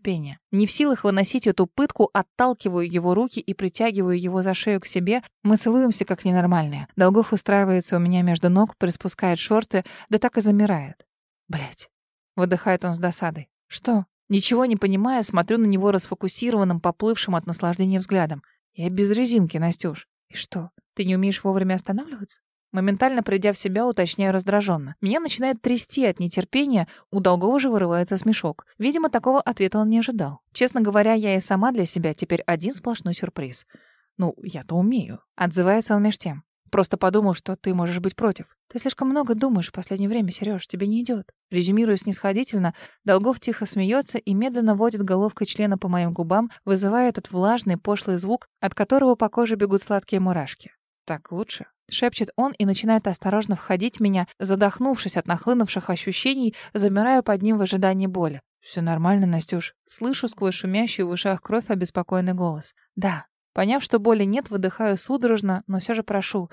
Не в силах выносить эту пытку, отталкиваю его руки и притягиваю его за шею к себе. Мы целуемся как ненормальные. Долгов устраивается у меня между ног, приспускает шорты, да так и замирает. Блять. Выдыхает он с досадой. Что? Ничего не понимая, смотрю на него расфокусированным, поплывшим от наслаждения взглядом. Я без резинки, Настюш. И что, ты не умеешь вовремя останавливаться? Моментально придя в себя, уточняю раздраженно. Меня начинает трясти от нетерпения, у Долгова же вырывается смешок. Видимо, такого ответа он не ожидал. Честно говоря, я и сама для себя теперь один сплошной сюрприз. Ну, я-то умею. Отзывается он меж тем. Просто подумал, что ты можешь быть против. Ты слишком много думаешь в последнее время, Сереж, тебе не идет. Резюмирую снисходительно, Долгов тихо смеется и медленно водит головкой члена по моим губам, вызывая этот влажный, пошлый звук, от которого по коже бегут сладкие мурашки. Так лучше? Шепчет он и начинает осторожно входить меня, задохнувшись от нахлынувших ощущений, замираю под ним в ожидании боли. «Все нормально, Настюш?» Слышу сквозь шумящую в ушах кровь обеспокоенный голос. «Да». Поняв, что боли нет, выдыхаю судорожно, но все же прошу.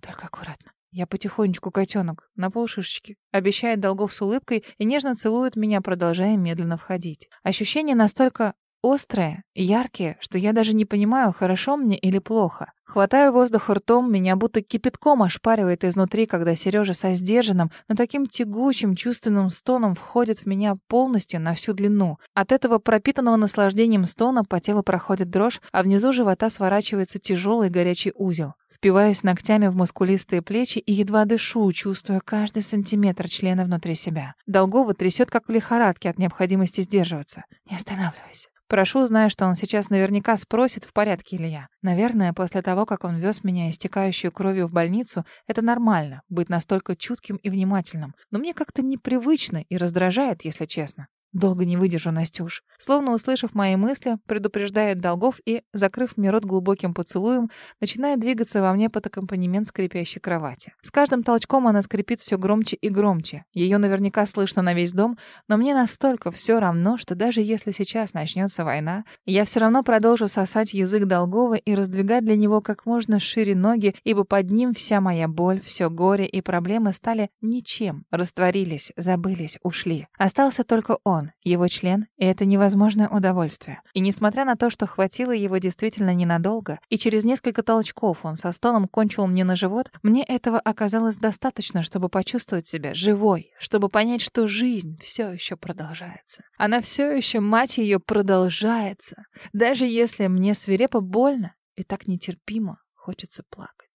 Только аккуратно. Я потихонечку, котенок, на полшишечки. Обещает Долгов с улыбкой и нежно целует меня, продолжая медленно входить. Ощущения настолько острые, яркие, что я даже не понимаю, хорошо мне или плохо. Хватаю воздух ртом, меня будто кипятком ошпаривает изнутри, когда Сережа со сдержанным, но таким тягучим, чувственным стоном входит в меня полностью на всю длину. От этого пропитанного наслаждением стона по телу проходит дрожь, а внизу живота сворачивается тяжелый горячий узел. Впиваюсь ногтями в мускулистые плечи и едва дышу, чувствуя каждый сантиметр члена внутри себя. Долгова трясет, как в лихорадке от необходимости сдерживаться. Не останавливайся. Прошу, зная, что он сейчас наверняка спросит, в порядке ли я. Наверное, после того, как он вез меня, истекающую кровью, в больницу, это нормально, быть настолько чутким и внимательным. Но мне как-то непривычно и раздражает, если честно. Долго не выдержу, Настюш. Словно услышав мои мысли, предупреждает Долгов и, закрыв мне рот глубоким поцелуем, начинает двигаться во мне под аккомпанемент скрипящей кровати. С каждым толчком она скрипит все громче и громче. Ее наверняка слышно на весь дом, но мне настолько все равно, что даже если сейчас начнется война, я все равно продолжу сосать язык Долгова и раздвигать для него как можно шире ноги, ибо под ним вся моя боль, все горе и проблемы стали ничем, растворились, забылись, ушли. Остался только он, его член, и это невозможное удовольствие. И несмотря на то, что хватило его действительно ненадолго, и через несколько толчков он со стоном кончил мне на живот, мне этого оказалось достаточно, чтобы почувствовать себя живой, чтобы понять, что жизнь все еще продолжается. Она все еще, мать ее, продолжается, даже если мне свирепо больно и так нетерпимо хочется плакать.